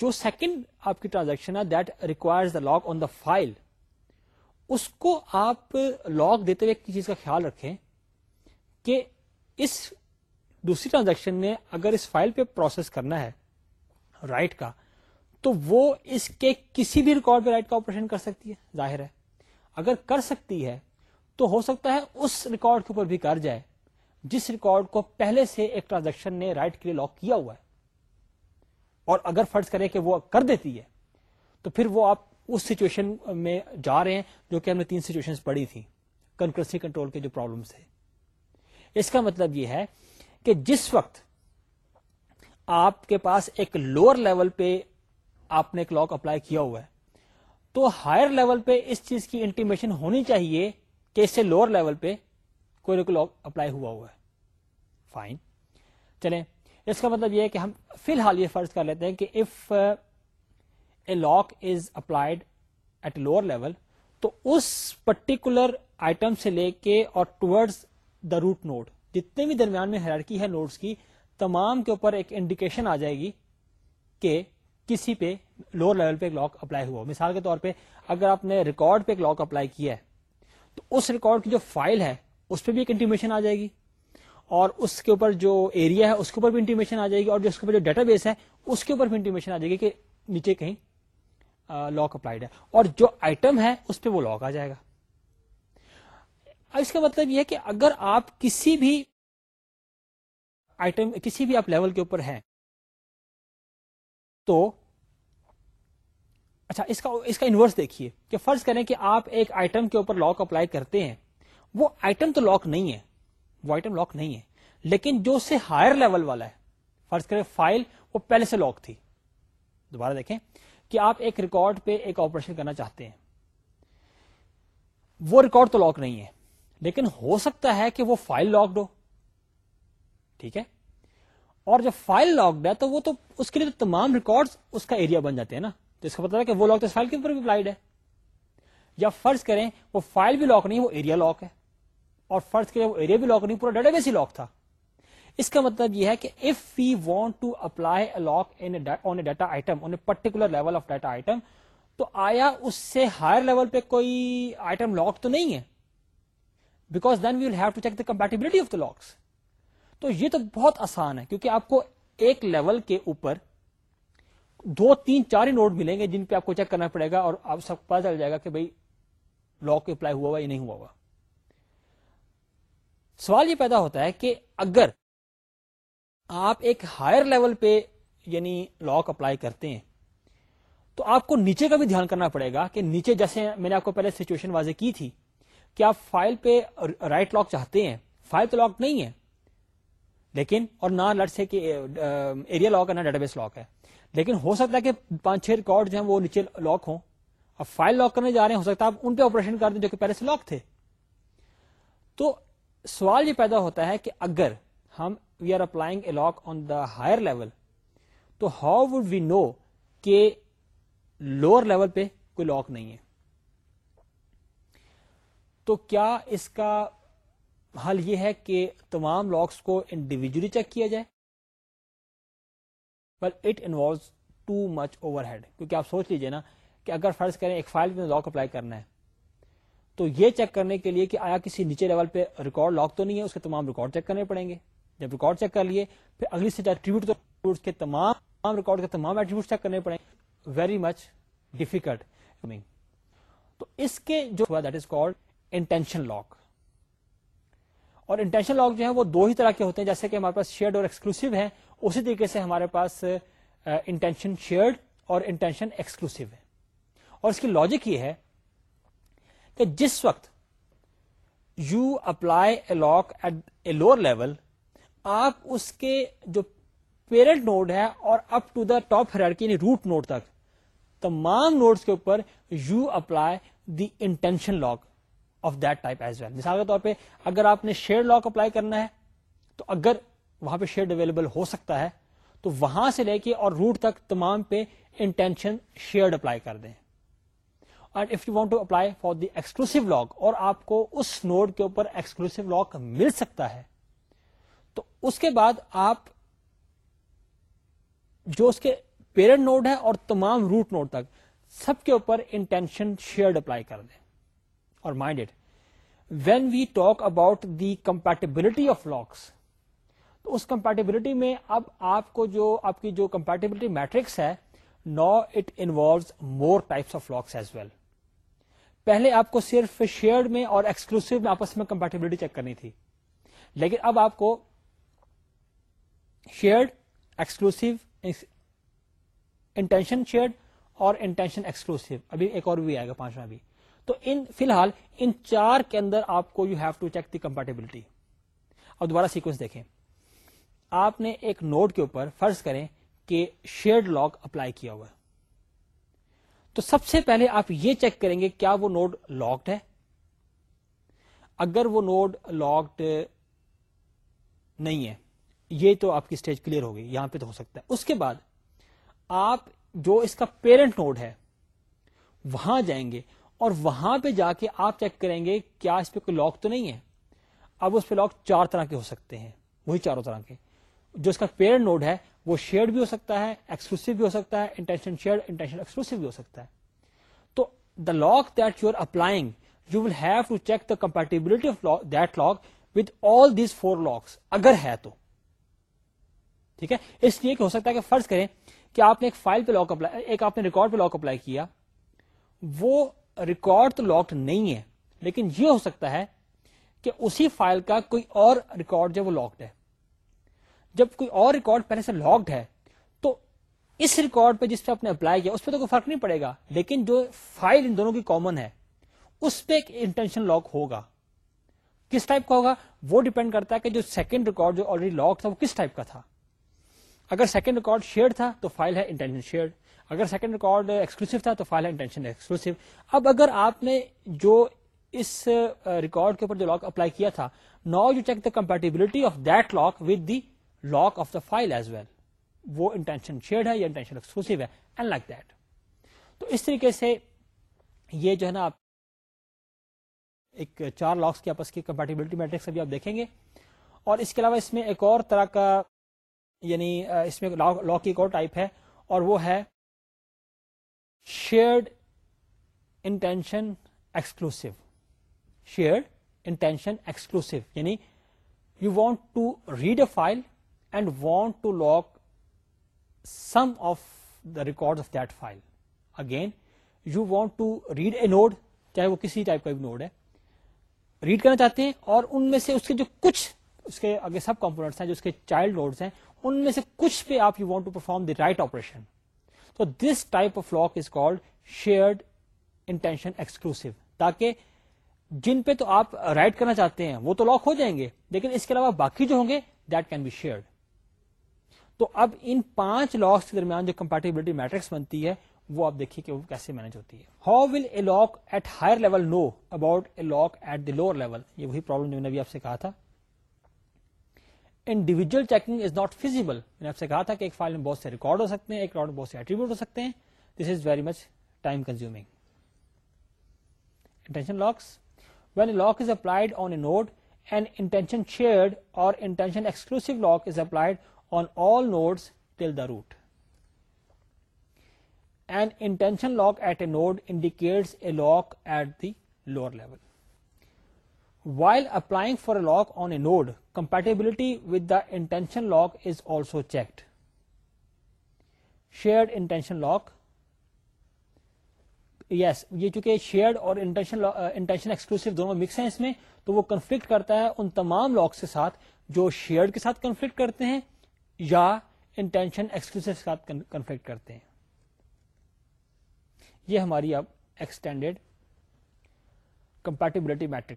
جو سیکنڈ آپ کی ٹرانزیکشن ہے that requires the lock on the file اس کو آپ لاک دیتے ہوئے چیز کا خیال رکھیں کہ اس دوسری ٹرانزیکشن نے اگر اس فائل پہ پروسیس کرنا ہے رائٹ کا تو وہ اس کے کسی بھی ریکارڈ پہ رائٹ کا آپریشن کر سکتی ہے ظاہر ہے اگر کر سکتی ہے تو ہو سکتا ہے اس ریکارڈ کے اوپر بھی کر جائے جس ریکارڈ کو پہلے سے ایک ٹرانزیکشن نے رائٹ کے لیے لاک کیا ہوا ہے اور اگر فرض کریں کہ وہ کر دیتی ہے تو پھر وہ آپ اس سچویشن میں جا رہے ہیں جو کہ ہم نے تین سچویشن پڑھی تھیں کنکرسی کنٹرول کے جو تھے اس کا مطلب یہ ہے کہ جس وقت آپ کے پاس ایک لوور لیول پہ آپ نے ایک لاک اپلائی کیا ہوا ہے تو ہائر لیول پہ اس چیز کی انٹیمیشن ہونی چاہیے کہ اس سے لوور لیول پہ کوئی لاک اپلائی ہوا ہوا ہے فائن چلیں اس کا مطلب یہ ہے کہ ہم فی الحال یہ فرض کر لیتے ہیں کہ if a lock is applied at lower level تو اس پرٹیکولر آئٹم سے لے کے اور ٹورڈز دا روٹ نوڈ جتنے بھی درمیان میں ہیرارکی ہے نوڈز کی تمام کے اوپر ایک انڈیکیشن آ جائے گی کہ کسی پہ لوور لیول پہ ایک لاک اپلائی ہوا مثال کے طور پہ اگر آپ نے ریکارڈ پہ ایک لاک اپلائی کیا ہے تو اس ریکارڈ کی جو فائل ہے اس پہ بھی ایک انٹیمیشن آ جائے گی اور اس کے اوپر جو ایریا ہے اس کے اوپر بھی انٹیمیشن آ جائے گی اور جو اس کے اوپر جو ڈیٹا بیس ہے اس کے اوپر بھی انٹیمیشن آ جائے گی کہ نیچے کہیں لاک اپلائیڈ ہے اور جو آئٹم ہے اس پہ وہ لاک آ جائے گا اس کا مطلب یہ کہ اگر آپ کسی بھی آئٹم کسی بھی آپ لیول کے اوپر ہیں تو اچھا اس کا اس کا انورس دیکھیے کہ فرض کریں کہ آپ ایک آئٹم کے اوپر لاک اپلائی کرتے ہیں وہ آئٹم تو لاک نہیں ہے وہ آئٹم لاک نہیں ہے لیکن جو اس سے ہائر لیول والا ہے فرض کریں فائل وہ پہلے سے لاک تھی دوبارہ دیکھیں کہ آپ ایک ریکارڈ پہ ایک آپریشن کرنا چاہتے ہیں وہ ریکارڈ تو لاک نہیں ہے لیکن ہو سکتا ہے کہ وہ فائل لاکڈ ہو ٹھیک ہے اور جب فائل لاکڈ ہے تو وہ تو اس کے لیے تو تمام ریکارڈ اس کا ایریا بن جاتے ہیں نا جس کا پتا کہ وہ لاک تو اس فائل کے اوپر بھی اپلائڈ ہے یا فرض کریں وہ فائل بھی لاک نہیں وہ ایریا لاک ہے اور فرض کے وہ ایریا بھی لاک نہیں پورا ڈیٹا بیس ہی لاک تھا اس کا مطلب یہ ہے کہ if we want to apply lock data item particular level of data item تو آیا اس سے ہائر لیول پہ کوئی آئٹم لاک تو نہیں ہے because then have to check the the compatibility of locks تو یہ تو بہت آسان ہے کیونکہ آپ کو ایک لیول کے اوپر دو تین چار ہی نوٹ ملیں گے جن پہ آپ کو چیک کرنا پڑے گا اور آپ سب کو پتا چل جائے گا کہ بھائی لاک اپلائی ہوا ہوا یا نہیں ہوا ہوا سوال یہ پیدا ہوتا ہے کہ اگر آپ ایک ہائر لیول پہ یعنی لاک اپلائی کرتے ہیں تو آپ کو نیچے کا بھی دھیان کرنا پڑے گا کہ نیچے جیسے میں نے آپ کو پہلے سچویشن واضح کی تھی کہ آپ فائل پہ رائٹ لاک چاہتے ہیں فائل تو لاک نہیں ہے لیکن اور نہ لٹ سے ایریا لاک ہے نہ ڈیٹا بیس لاک ہے لیکن ہو سکتا ہے کہ پانچ چھ ریکارڈ جو ہیں وہ نیچے لاک ہوں اب فائل لاک کرنے جا رہے ہیں ہو سکتا ہے آپ ان پہ آپریشن کر دیں جو کہ پہلے سے لاک تھے تو سوال یہ پیدا ہوتا ہے کہ اگر ہم we are applying a lock on the higher level تو ہاؤ وڈ وی نو کہ لوور لیول پہ کوئی لاک نہیں ہے تو کیا اس کا حل یہ ہے کہ تمام لاکس کو انڈیویجلی چیک کیا جائے but it involves too much overhead کیونکہ آپ سوچ لیجیے نا کہ اگر فرض کریں ایک فائل میں لاک اپلائی کرنا ہے تو یہ چیک کرنے کے لیے کہ آیا کسی نیچے لیول پہ ریکارڈ لاک تو نہیں ہے اس کے تمام ریکارڈ چیک کرنے پڑیں گے جب ریکارڈ چیک کر لیے پھر اگلی سیٹ ایٹریبیوٹ کے تمام ریکارڈ کے تمام ایٹریبیوٹ چیک کرنے پڑیں گے ویری مچ ڈیفیکلٹ تو اس کے جو ہوا that is called intention lock اور انٹینشن لاک جو ہے وہ دو ہی طرح کے ہوتے ہیں جیسے کہ ہمارے پاس شیئرڈ اور ایکسکلوسو ہے اسی طریقے سے ہمارے پاس انٹینشن شیئرڈ اور انٹینشن ایکسکلوسو ہے اور اس کی لاجک یہ ہے کہ جس وقت you apply a lock at a lower level آپ اس کے جو پیرنٹ نوڈ ہے اور up to the top hierarchy یعنی روٹ نوڈ تک تمام نوڈس کے اوپر you apply the intention lock of that type as well مثال کے طور پہ اگر آپ نے شیئر لاک اپلائی کرنا ہے تو اگر وہاں پہ شیئر اویلیبل ہو سکتا ہے تو وہاں سے لے کے اور روٹ تک تمام پہ انٹینشن شیئرڈ اپلائی کر دیں and if you want to apply for the exclusive lock اور آپ کو اس نوڈ کے اوپر ایکسکلوسو لاک مل سکتا ہے تو اس کے بعد آپ جو اس کے پیرنٹ نوڈ ہے اور تمام روٹ نوڈ تک سب کے اوپر انٹینشن شیئرڈ اپلائی کر دیں اور mind it when we talk about the compatibility of locks تو اس کمپیٹیبلٹی میں اب آپ کو جو آپ کی جو کمپیٹیبلٹی میٹرکس ہے نا it involves more types of locks as well پہلے آپ کو صرف شیئرڈ میں اور ایکسکلوسو میں آپس میں کمپیٹیبلٹی چیک کرنی تھی لیکن اب آپ کو شیئرڈ ایکسکلوسو انٹینشن شیئرڈ اور انٹینشن ایکسکلوسو ابھی ایک اور بھی آئے گا پانچواں بھی تو ان فی الحال ان چار کے اندر آپ کو you have to check the compatibility اور دوبارہ سیکوینس دیکھیں آپ نے ایک نوٹ کے اوپر فرض کریں کہ شیئرڈ لاک اپلائی کیا ہوا ہے تو سب سے پہلے آپ یہ چیک کریں گے کیا وہ نوڈ لاکڈ ہے اگر وہ نوڈ لاکڈ نہیں ہے یہ تو آپ کی اسٹیج کلیئر ہوگی یہاں پہ تو ہو سکتا ہے اس کے بعد آپ جو اس کا پیرنٹ نوڈ ہے وہاں جائیں گے اور وہاں پہ جا کے آپ چیک کریں گے کیا اس پہ کوئی لاک تو نہیں ہے اب اس پہ لاک چار طرح کے ہو سکتے ہیں وہی چاروں طرح کے جو اس کا پیرنٹ نوڈ ہے وہ شیئرڈ بھی ہو سکتا ہے ایکسکلوسو بھی ہو سکتا ہے انٹینشن شیئرڈ انٹینشن ایکسکلوسو بھی ہو سکتا ہے تو the lock that you are applying you will have to check the compatibility of that lock with all these four locks اگر ہے تو ٹھیک ہے اس لیے کہ ہو سکتا ہے کہ فرض کریں کہ آپ نے ایک فائل پہ لاک اپلائی ایک آپ نے ریکارڈ پہ لاک اپلائی کیا وہ ریکارڈ تو لاکڈ نہیں ہے لیکن یہ ہو سکتا ہے کہ اسی فائل کا کوئی اور ریکارڈ جو وہ لاکڈ ہے جب کوئی اور ریکارڈ پہلے سے لاکڈ ہے تو اس ریکارڈ پہ جس پہ آپ نے اپلائی کیا اس پہ تو کوئی فرق نہیں پڑے گا لیکن جو فائل ان دونوں کی کامن ہے اس پہ ایک انٹینشن لاک ہوگا کس ٹائپ کا ہوگا وہ ڈیپینڈ کرتا ہے کہ جو سیکنڈ ریکارڈ جو آلریڈی لاک تھا وہ کس ٹائپ کا تھا اگر سیکنڈ ریکارڈ شیئر تھا تو فائل ہے انٹینشن شیئر اگر سیکنڈ ریکارڈ ایکسکلوسو تھا تو فائل ہے انٹینشن ایکسکلوسو اب اگر آپ نے جو اس ریکارڈ کے اوپر جو لاک اپلائی کیا تھا نا you check the compatibility of that lock with the lock of the file as well وہ انٹینشن شیئرڈ ہے یا انٹینشن ایکسکلوسو ہے اینڈ لائک دیٹ تو اس طریقے سے یہ جو ہے نا آپ ایک چار لاکس کی آپس کی کمپیٹیبلٹی میٹرکس ابھی آپ دیکھیں گے اور اس کے علاوہ اس میں ایک اور طرح کا یعنی اس میں لاک ایک اور ٹائپ ہے اور وہ ہے shared intention exclusive shared intention exclusive یعنی you want to read a file want to lock some of the record of that file again you want to read a node چاہے وہ کسی ٹائپ کا بھی نوڈ ہے ریڈ کرنا چاہتے ہیں اور ان میں سے اس کے جو کچھ اس کے سب کمپونیٹس ہیں جو اس کے چائلڈ نوڈس ہیں ان میں سے کچھ پہ آپ you want to perform the write operation تو this type of lock is called shared intention exclusive تاکہ جن پہ تو آپ رائٹ کرنا چاہتے ہیں وہ تو لاک ہو جائیں گے لیکن اس کے علاوہ باقی جو ہوں گے دیٹ کین بی شیئرڈ تو اب ان پانچ لاکس کے درمیان جو کمپیٹیبلٹی میٹرکس بنتی ہے وہ آپ دیکھیے کہ وہ کیسے مینج ہوتی ہے how will a lock at higher level know about a lock at the lower level یہ وہی پرابلم جو میں نے ابھی آپ سے کہا تھا individual checking is not feasible میں نے آپ سے کہا تھا کہ ایک فائل میں بہت سے ریکارڈ ہو سکتے ہیں ایک ریکارڈ میں بہت سے ایٹریبیوٹ ہو سکتے ہیں this is very much time consume intention locks when a lock is applied on a node and intention shared اور intention exclusive lock is applied on all nodes till the root and intention lock at a node indicate a lock at the level while applying for a lock on a node compatibility with the intention lock is also checked shared intention lock yes یہ چونکہ شیئرڈ اور انٹینشن انٹینشن ایکسکلوس دونوں مکس ہیں اس میں تو وہ کنفلکٹ کرتا ہے ان تمام لاک کے ساتھ جو شیئرڈ کے ساتھ کنفلکٹ کرتے ہیں یا انٹینشن ایکسکلوس کے ساتھ کنفلکٹ کرتے ہیں یہ ہماری اب ایکسٹینڈیڈ کمپیٹیبلٹی میٹرک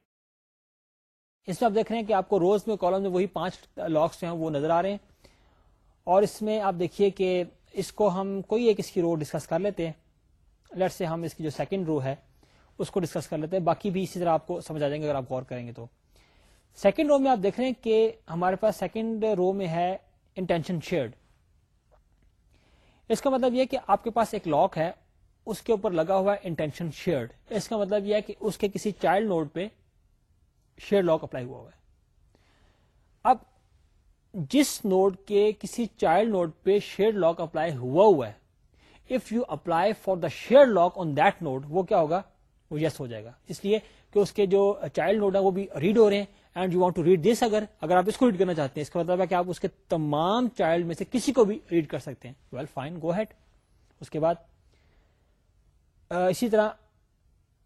اس میں آپ دیکھ رہے ہیں کہ آپ کو روز میں کالم میں وہی پانچ لاکس ہیں وہ نظر آ رہے ہیں اور اس میں آپ دیکھیے کہ اس کو ہم کوئی ایک اس کی رو ڈسکس کر لیتے ہیں لیٹ سے ہم اس کی جو سیکنڈ رو ہے اس کو ڈسکس کر لیتے ہیں باقی بھی اسی طرح آپ کو سمجھ آ جائیں گے اگر آپ غور کریں گے تو سیکنڈ رو میں آپ دیکھ رہے ہیں کہ ہمارے پاس سیکنڈ رو میں ہے انٹینشن شیئرڈ اس کا مطلب یہ کہ آپ کے پاس ایک لاک ہے اس کے اوپر لگا ہوا ہے انٹینشن شیئرڈ اس کا مطلب یہ ہے کہ اس کے کسی چائلڈ نوڈ پہ شیئر لاک اپلائی ہوا ہوا ہے اب جس نوڈ کے کسی چائلڈ نوڈ پہ شیئر لاک اپلائی ہوا ہوا ہے if you apply for the share lock on that node وہ کیا ہوگا وہ یس yes ہو جائے گا اس لیے کہ اس کے جو چائلڈ نوڈ ہے وہ بھی ریڈ ہو رہے ہیں and you want to read this اگر اگر آپ اس کو ریڈ کرنا چاہتے ہیں اس کا مطلب ہے کہ آپ اس کے تمام چائلڈ میں سے کسی کو بھی ریڈ کر سکتے ہیں ویل فائن گو ہیٹ اس کے بعد uh, اسی طرح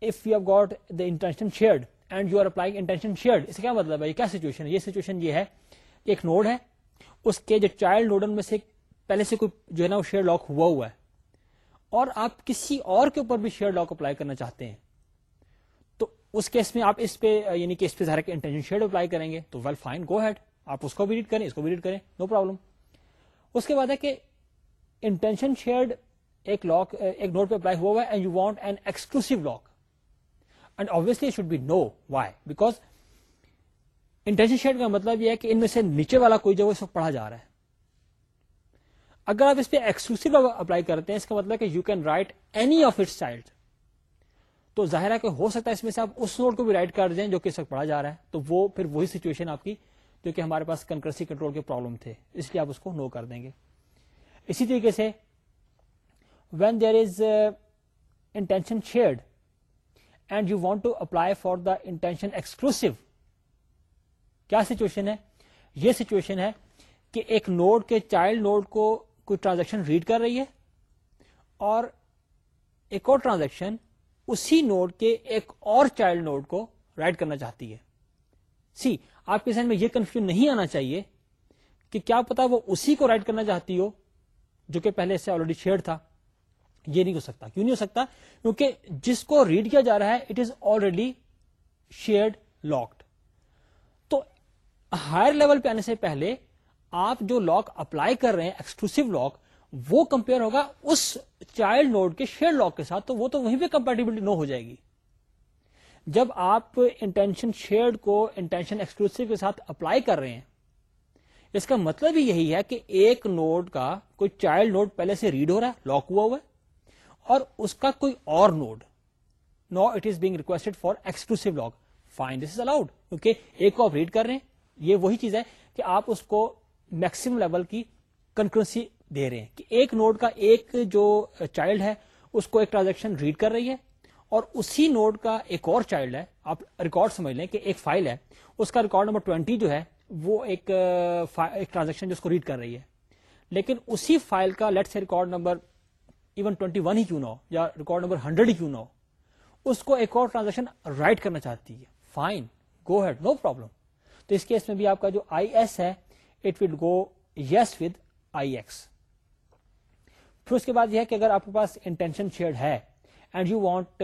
if you have got the intention shared and you are applying intention shared اس کا کیا مطلب ہے یہ کیا سچویشن ہے یہ سچویشن یہ ہے کہ ایک نوڈ ہے اس کے جو چائلڈ نوڈن میں سے پہلے سے کوئی جو ہے نا وہ شیئر لاک ہوا ہوا ہے اور آپ کسی اور کے اوپر بھی شیئر لاک اپلائی کرنا چاہتے ہیں اس کیس میں آپ اس پہ یعنی کہ اس پہ ظاہر انٹینشن شیڈ اپلائی کریں گے تو ویل فائن گو ہیڈ آپ اس کو بھی ریڈ کریں اس کو بھی ریڈ کریں نو no پرابلم اس کے بعد ہے کہ انٹینشن ایک لاک ایک نوٹ پہ اپلائی ہوا ہوا ہے and and you want an lock should be no why because intention share کا مطلب یہ ہے کہ ان میں سے نیچے والا کوئی جو اس وقت پڑھا جا رہا ہے اگر آپ اس پہ ایکسکلوسو اپلائی کرتے ہیں اس کا مطلب کہ you can write any of its child تو ظاہر ہے کہ ہو سکتا ہے اس میں سے آپ اس نوٹ کو بھی رائٹ کر دیں جو کہ اس وقت پڑھا جا رہا ہے تو وہ پھر وہی سچویشن آپ کی جو کہ ہمارے پاس کنکرسی کنٹرول کے پرابلم تھے اس لیے آپ اس کو نو کر دیں گے اسی طریقے سے when there is intention shared and you want to apply for the intention exclusive کیا سچویشن ہے یہ سچویشن ہے کہ ایک نوڈ کے چائلڈ نوڈ کو کوئی ٹرانزیکشن ریڈ کر رہی ہے اور ایک اور ٹرانزیکشن اسی نوڈ کے ایک اور چائلڈ نوڈ کو رائٹ کرنا چاہتی ہے سی آپ کے میں یہ کنفیوژن نہیں آنا چاہیے کہ کیا پتا وہ اسی کو رائٹ کرنا چاہتی ہو جو کہ پہلے سے آلریڈی شیئر تھا یہ نہیں ہو سکتا کیوں نہیں ہو سکتا کیونکہ جس کو ریڈ کیا جا رہا ہے it is already shared locked تو ہائر لیول پہ آنے سے پہلے آپ جو لاک اپلائی کر رہے ہیں ایکسکلوسو لاک وہ کمپیئر ہوگا اس چائلڈ نوڈ کے شیئر لاک کے ساتھ تو وہ تو وہیں پہ کمپیٹیبلٹی نو ہو جائے گی جب آپ انٹینشن شیئرڈ کو انٹینشن ایکسکلوسو کے ساتھ اپلائی کر رہے ہیں اس کا مطلب ہی یہی ہے کہ ایک نوڈ کا کوئی چائلڈ نوڈ پہلے سے ریڈ ہو رہا ہے لاک ہوا ہوا ہے اور اس کا کوئی اور node no it is being request for exclusive lock fine this is allowed کیونکہ ایک کو آپ ریڈ کر رہے ہیں یہ وہی چیز ہے کہ آپ اس کو میکسم لیول کی کنکرنسی دے رہے ہیں کہ ایک نوڈ کا ایک جو چائلڈ ہے اس کو ایک ٹرانزیکشن ریڈ کر رہی ہے اور اسی نوڈ کا ایک اور چائلڈ ہے آپ ریکارڈ سمجھ لیں کہ ایک فائل ہے اس کا ریکارڈ نمبر ٹوینٹی جو ہے وہ ایک ٹرانزیکشن جو ریڈ کر رہی ہے لیکن اسی فائل کا let's say record number even twenty one ہی کیوں نہ ہو یا ریکارڈ نمبر ہنڈریڈ ہی کیوں نہ ہو اس کو ایک اور ٹرانزیکشن رائٹ کرنا چاہتی ہے fine go ahead no problem تو اس کیس میں بھی آپ کا جو آئی ایس ہے it will go yes with I X پھر اس کے بعد یہ ہے کہ اگر آپ کے پاس انٹینشن شیئرڈ ہے and you want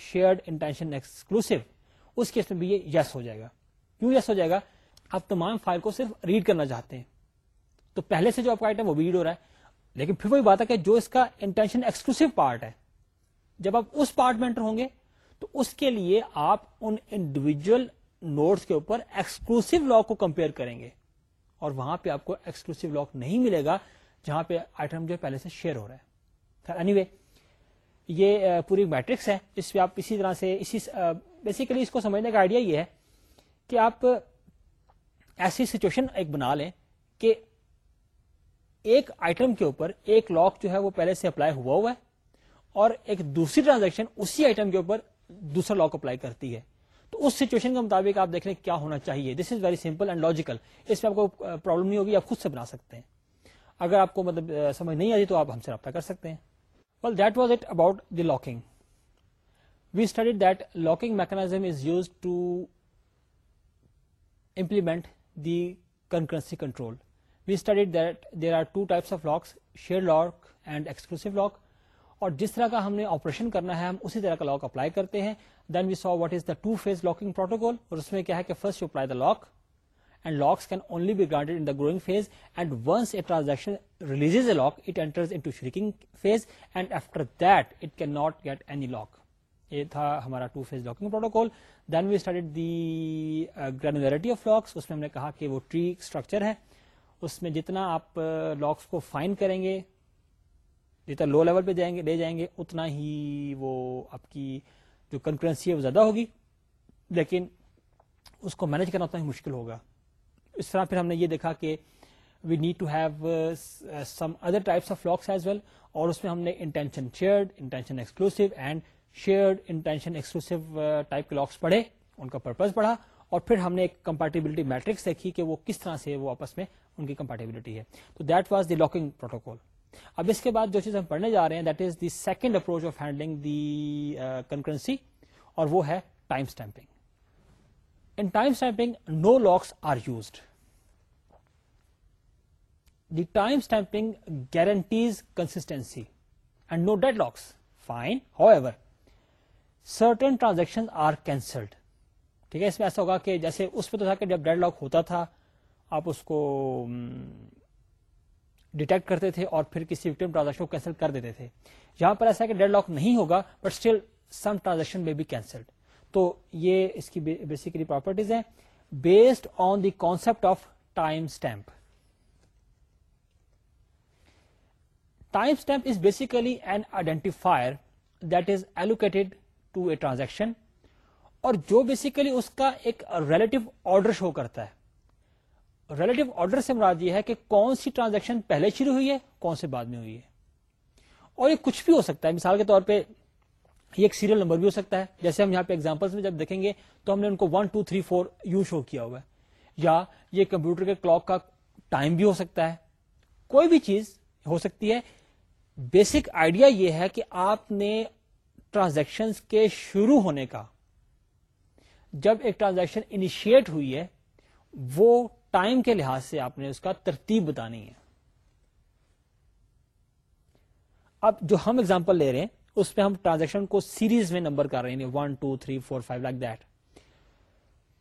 shared intention exclusive اس کے بھی یہ یس ہو جائے گا کیوں یس ہو جائے گا آپ تمام فائل کو صرف ریڈ کرنا چاہتے ہیں تو پہلے سے جو آپ کا آئٹم وہ بھی ریڈ ہو رہا ہے لیکن پھر وہی بات ہے کہ جو اس کا انٹینشن ایکسکلوس پارٹ ہے جب آپ اس پارٹ میں انٹر ہوں گے تو اس کے لیے آپ ان انڈیویجل نوٹس کے اوپر ایکسکلوسو لاک کو کمپیئر کریں گے اور وہاں پہ آپ کو ایکسکلوسو لاک نہیں ملے گا جہاں پہ آئٹم جو پہلے سے شیئر ہو رہا ہے اینی وے یہ پوری میٹرکس ہے جس پہ آپ اسی طرح سے اسی بیسیکلی اس کو سمجھنے کا آئیڈیا یہ ہے کہ آپ ایسی سچویشن ایک بنا لیں کہ ایک آئٹم کے اوپر ایک لاک جو ہے وہ پہلے سے اپلائی ہوا ہوا ہے اور ایک دوسری ٹرانزیکشن اسی آئٹم کے اوپر دوسرا لاک اپلائی کرتی ہے تو اس سچویشن کے مطابق آپ دیکھ لیں کیا ہونا چاہیے this is very simple and logical اس میں آپ کو پرابلم نہیں ہوگی آپ خود سے بنا سکتے ہیں اگر آپ کو مطلب سمجھ نہیں آتی تو آپ ہم سے رابطہ کر سکتے ہیں well that was it about the locking we study that locking mechanism is use to implement the concurrency control we that there are two types of locks share lock and exclusive lock اور جس طرح کا ہم نے آپریشن کرنا ہے ہم اسی طرح کا لاک اپلائی کرتے ہیں then we saw what is the two phase locking protocol اور اس میں کیا ہے کہ first apply the lock and locks can only be granting and once a transaction release a یہ تھا ہمارا ہم نے کہا کہ وہ ٹری اسٹرکچر ہے اس میں جتنا آپ لاکس کو فائن کریں گے جتنا لو لیول پہ لے جائیں گے اتنا ہی وہ آپ کی جو کنکرنسی ہے وہ زیادہ ہوگی لیکن اس کو مینج کرنا اتنا ہی مشکل ہوگا اس طرح پھر ہم نے یہ دیکھا کہ we need to have some other types of locks as well اور اس میں ہم نے intention shared intention exclusive and shared intention exclusive type کے لاکس پڑھے ان کا پرپز پڑھا اور پھر ہم نے ایک کمپیٹیبلٹی میٹرکس دیکھی کہ وہ کس طرح سے وہ آپس میں ان کی کمپیٹیبلٹی ہے تو that was the locking protocol اب اس کے بعد جو چیز ہم پڑھنے جا رہے ہیں that is the second approach of handling the concurrency اور وہ ہے time stamping time stamping no locks are used time stamping guarantees consistency and no dead locks fine however certain transaction are cancelled ٹھیک ہے اس میں ایسا ہوگا کہ جیسے اس پہ تو تھا کہ جب ڈیڈ لاک ہوتا تھا آپ اس کو ڈیٹیکٹ کرتے تھے اور پھر کسی وکٹم ٹرانزیکشن کو کینسل کر دیتے تھے یہاں پر ایسا ہے کہ ڈیڈ لاک نہیں ہوگا بٹ اسٹل سم ٹرانزیکشن میں بھی کینسلڈ تو یہ اس کی basically time stamp time stamp is basically an identifier that is allocated to a transaction اور جو بیسیکلی اس کا ایک ریلیٹو آرڈر شو کرتا ہے ریلیٹو آرڈر سے مراد یہ ہے کہ کون سی ٹرانزیکشن پہلے شروع ہوئی ہے کون سے بعد میں ہوئی ہے اور یہ کچھ بھی ہو سکتا ہے مثال کے طور پہ یہ ایک سیریل نمبر بھی ہو سکتا ہے جیسے ہم یہاں پہ ایگزامپلس میں جب دیکھیں گے تو ہم نے ان کو one two three four you show کیا ہوا ہے یا یہ کمپیوٹر کے کلاک کا ٹائم بھی ہو سکتا ہے کوئی بھی چیز ہو سکتی ہے بیسک آئیڈیا یہ ہے کہ آپ نے ٹرانزیکشن کے شروع ہونے کا جب ایک ٹرانزیکشن انیشیٹ ہوئی ہے وہ ٹائم کے لحاظ سے آپ نے اس کا ترتیب بتانی ہے اب جو ہم ایگزامپل لے رہے ہیں اس پہ ہم ٹرانزیکشن کو سیریز میں نمبر کر رہے ہیں one two three four five like that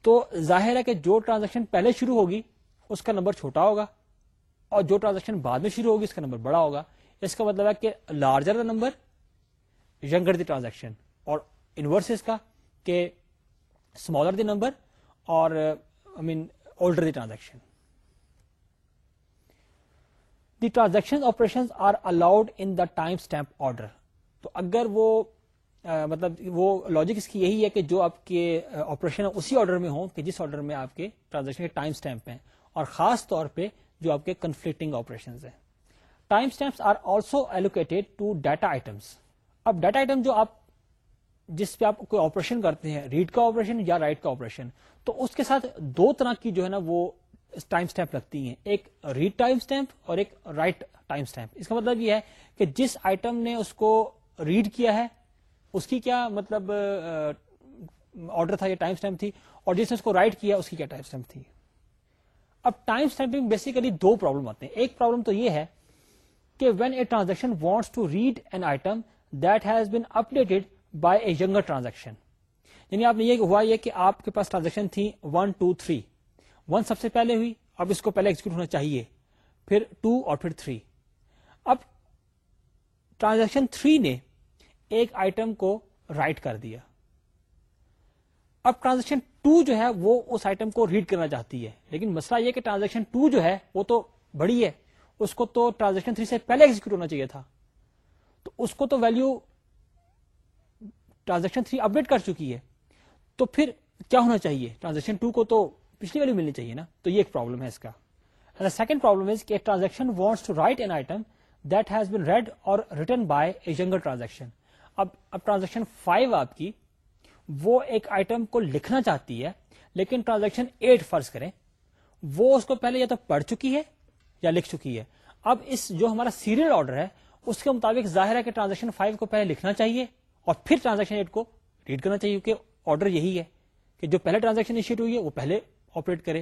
تو ظاہر ہے کہ جو ٹرانزیکشن پہلے شروع ہوگی اس کا نمبر چھوٹا ہوگا اور جو ٹرانزیکشن بعد میں شروع ہوگی اس کا نمبر بڑا ہوگا اس کا مطلب ہے کہ لارجر دا نمبر یگر دی ٹرانزیکشن اور انورس اس کا کہ اسمالر دی نمبر اور I mean older the transaction the transaction operation are allowed in the time stamp order تو اگر وہ مطلب وہ لاجک اس کی یہی ہے کہ جو آپ کے آپریشن اسی آرڈر میں ہوں کہ جس آرڈر میں آپ کے ٹرانزیکشن کے ٹائم ہیں اور خاص طور پہ جو آپ کے کنفلکٹنگ ہیں time are also allocated to data items اب ڈیٹا آئٹم جو آپ جس پہ آپ کوئی آپریشن کرتے ہیں ریڈ کا آپریشن یا رائٹ کا آپریشن تو اس کے ساتھ دو طرح کی جو ہے نا وہ ٹائم اسٹمپ لگتی ہیں ایک ریڈ ٹائم اسٹمپ اور ایک رائٹ ٹائم اسٹمپ اس کا مطلب یہ ہے کہ جس آئٹم نے اس کو ریڈ کیا ہے اس کی کیا مطلب آرڈر تھا یا ٹائم اسٹمپ تھی اور جس نے اس کو رائٹ کیا اس کی کیا ٹائم اسٹمپ تھی اب ٹائم اسٹمپنگ بیسیکلی دو پرابلم آتے ہیں ایک پرابلم تو یہ ہے کہ when a transaction wants to read an item that has been up by a یگر ٹرانزیکشن یعنی آپ نے یہ ہوا یہ کہ آپ کے پاس ٹرانزیکشن تھی ون ٹو تھری ون سب سے پہلے ہوئی اب اس کو پہلے ایگزیکیوٹ ہونا چاہیے پھر ٹو اور پھر تھری اب ٹرانزیکشن تھری نے ایک آئٹم کو رائٹ کر دیا اب ٹرانزیکشن ٹو جو ہے وہ اس آئٹم کو ریڈ کرنا چاہتی ہے لیکن مسئلہ یہ کہ ٹرانزیکشن ٹو جو ہے وہ تو بڑی ہے اس کو تو ٹرانزیکشن تھری سے پہلے ہونا چاہیے تھا تو اس کو تو value transaction three update کر چکی ہے تو پھر کیا ہونا چاہیے ٹرانزیکشن ٹو کو تو پچھلی ویلیو ملنی چاہیے نا تو یہ ایک پرابلم ہے اس کا second problem transaction wants to write an item that has been read اور ریٹرن بائی اے ٹرانزیکشن اب اب ٹرانزیکشن فائیو آپ کی وہ ایک آئٹم کو لکھنا چاہتی ہے لیکن ٹرانزیکشن ایٹ فرض کریں وہ اس کو پہلے یا تو پڑھ چکی ہے یا لکھ چکی ہے اب اس جو ہمارا سیریل آرڈر ہے اس کے مطابق ظاہر ہے کہ ٹرانزیکشن فائیو کو پہلے لکھنا چاہیے اور پھر ٹرانزیکشن ایٹ کو ریڈ کرنا چاہیے کیونکہ آرڈر یہی ہے کہ جو پہلے ٹرانزیکشن انیشیٹ ہوئی ہے وہ پہلے آپریٹ کرے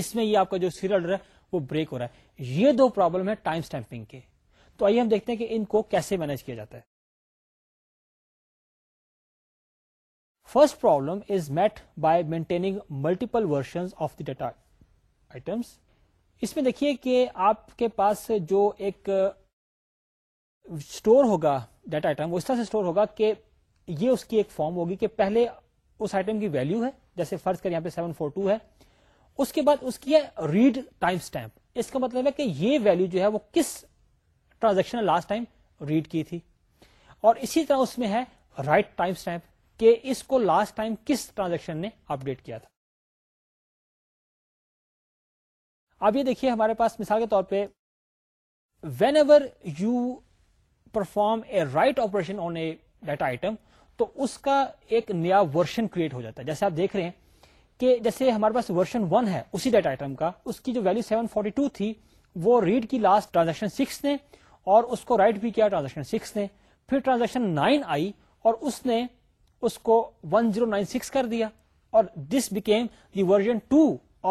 اس میں یہ آپ کا جو سیریل آرڈر ہے وہ بریک ہو رہا ہے یہ دو پرابلم ہے ٹائم اسٹمپنگ کے تو آئیے ہم دیکھتے ہیں کہ ان کو کیسے مینج کیا جاتا ہے first problem is met by maintaining multiple version of the data items اس میں دیکھیے کہ آپ کے پاس جو ایک اسٹور ہوگا ڈیٹا آئٹم وہ اس طرح سے اسٹور ہوگا کہ یہ اس کی ایک فارم ہوگی کہ پہلے اس آئٹم کی ویلو ہے جیسے فرض کر یہاں پہ سیون فور ٹو ہے اس کے بعد اس کی ہے ریڈ ٹائم اسٹمپ اس کا مطلب ہے کہ یہ ویلو جو ہے وہ کس ٹرانزیکشن نے لاسٹ ٹائم ریڈ کی تھی اور اسی طرح اس میں ہے رائٹ ٹائم اسٹمپ کہ اس کو لاسٹ ٹائم کس ٹرانزیکشن نے اپڈیٹ کیا تھا اب یہ دیکھیے ہمارے پاس مثال کے طور پہ whenever you perform a write operation on a item تو اس کا ایک نیا ورژن کریٹ ہو جاتا ہے جیسے آپ دیکھ رہے ہیں کہ جیسے ہمارے پاس ورژن ون ہے اسی ڈیٹ آئٹم کا اس کی جو ویلو سیون فورٹی ٹو تھی وہ ریڈ کی لاسٹ ٹرانزیکشن سکس نے اور اس کو رائٹ بھی کیا ٹرانزیکشن سکس نے پھر ٹرانزیکشن نائن آئی اور اس نے اس کو 1096 کر دیا اور this became the version 2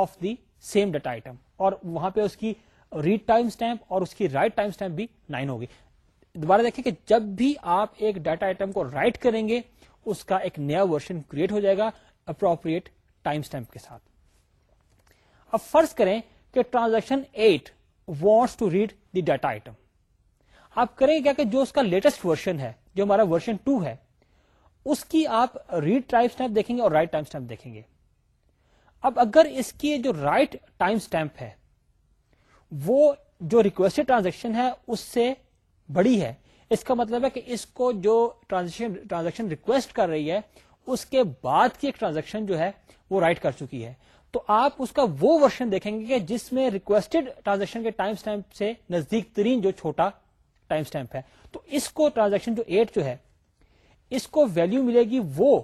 of the same data item اور وہاں پہ اس کی ریڈ ٹائم اسٹمپ اور اس کی رائٹ ٹائم اسٹمپ بھی نائن ہوگی دوبارہ دیکھیں کہ جب بھی آپ ایک ڈیٹا آئٹم کو رائٹ کریں گے اس کا ایک نیا ورژن کریٹ ہو جائے گا اپروپریٹ ٹائم اسٹمپ کے ساتھ اب فرض کریں کہ transaction 8 wants to read the data item آپ کریں کیا کہ جو اس کا لیٹسٹ ورژن ہے جو ہمارا ورژن 2 ہے اس کی آپ ریڈ ٹائم اسٹمپ دیکھیں گے اور رائٹ ٹائم اسٹمپ دیکھیں گے اب اگر اس کی جو رائٹ ٹائم ہے وہ جو ریکویسٹ ٹرانزیکشن ہے اس سے بڑی ہے اس کا مطلب ہے کہ اس کو جو ٹرانزیکشن ٹرانزیکشن ریکویسٹ کر رہی ہے اس کے بعد کی ایک ٹرانزیکشن جو ہے وہ رائٹ کر چکی ہے تو آپ اس کا وہ ورژن دیکھیں گے کہ جس میں ریکویسٹ ٹرانزیکشن کے ٹائم اسٹمپ سے نزدیک ترین جو چھوٹا ٹائم اسٹمپ ہے تو اس کو ٹرانزیکشن جو ایٹ جو ہے اس کو ویلو ملے گی وہ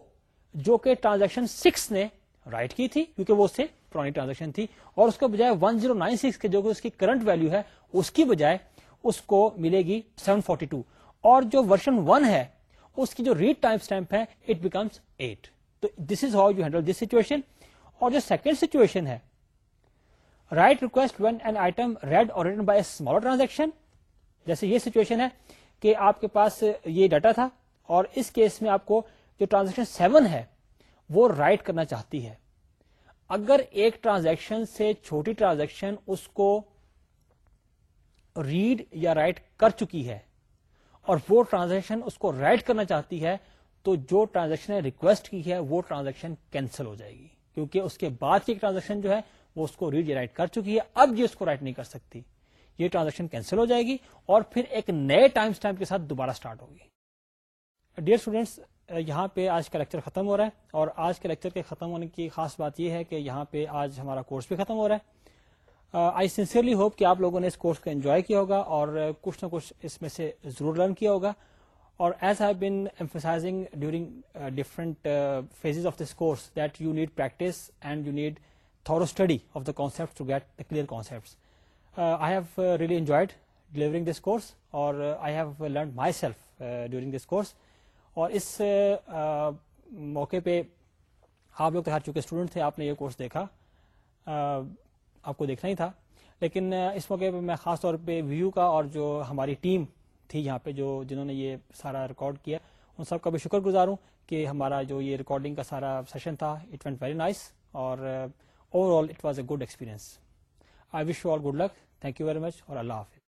جو کہ ٹرانزیکشن سکس نے رائٹ کی تھی کیونکہ وہ اس اس اس سے پرانی ٹرانزیکشن تھی اور کے بجائے جو کہ کی کرنٹ ویلو ہے اس کی بجائے اس کو ملے گی سیون فورٹی ٹو اور جو ورژن ون ہے اس کی جو ریڈ ٹائم اسٹمپ ہے اٹ بیکمس ایٹ تو this is how you handle this situation اور جو سیکنڈ سچویشن ہے write request when an item read اور ریٹن بائی اسمالر ٹرانزیکشن جیسے یہ سچویشن ہے کہ آپ کے پاس یہ ڈاٹا تھا اور اس کیس میں آپ کو جو ٹرانزیکشن سیون ہے وہ رائٹ کرنا چاہتی ہے اگر ایک ٹرانزیکشن سے چھوٹی ٹرانزیکشن اس کو ریڈ یا رائٹ کر چکی ہے اور وہ ٹرانزیکشن اس کو رائٹ کرنا چاہتی ہے تو جو ٹرانزیکشن نے ریکویسٹ کی ہے وہ ٹرانزیکشن کینسل ہو جائے گی کیونکہ اس کے بعد کی ٹرانزیکشن جو ہے وہ اس کو ریڈ یا رائٹ کر چکی ہے اب یہ اس کو رائٹ نہیں کر سکتی یہ ٹرانزیکشن کینسل ہو جائے گی اور پھر ایک نئے ٹائم اسٹائم کے ساتھ دوبارہ اسٹارٹ ہوگی ڈیئر اسٹوڈینٹس uh, یہاں پہ آج کا لیکچر ختم ہو رہا ہے اور آج کے لیکچر کے ختم ہونے کی خاص بات یہ ہے کہ یہاں پہ آج ہمارا کورس بھی ختم ہو رہا ہے آئی سنسیئرلی ہوپ کہ آپ لوگوں نے اس کورس کو انجوائے کیا ہوگا اور uh, کچھ نہ کچھ اس میں سے ضرور لرن کیا ہوگا اور as have been emphasizing during different phase of this course that you need practice and you need thorough study of the concept to get the clear concepts I have really enjoyed delivering this course اور I have learn myself during this course اور اس موقع پہ آپ لوگ ہر چکے اسٹوڈنٹ تھے آپ نے یہ کورس دیکھا آپ کو دیکھنا ہی تھا لیکن اس موقع پہ میں خاص طور پہ ویو کا اور جو ہماری ٹیم تھی یہاں پہ جو جنہوں نے یہ سارا ریکارڈ کیا ان سب کا بھی شکر گزار ہوں کہ ہمارا جو یہ ریکارڈنگ کا سارا سیشن تھا اٹ وینٹ ویری نائس اور overall it was a good experience I wish you all good luck thank you very much اور اللہ حافظ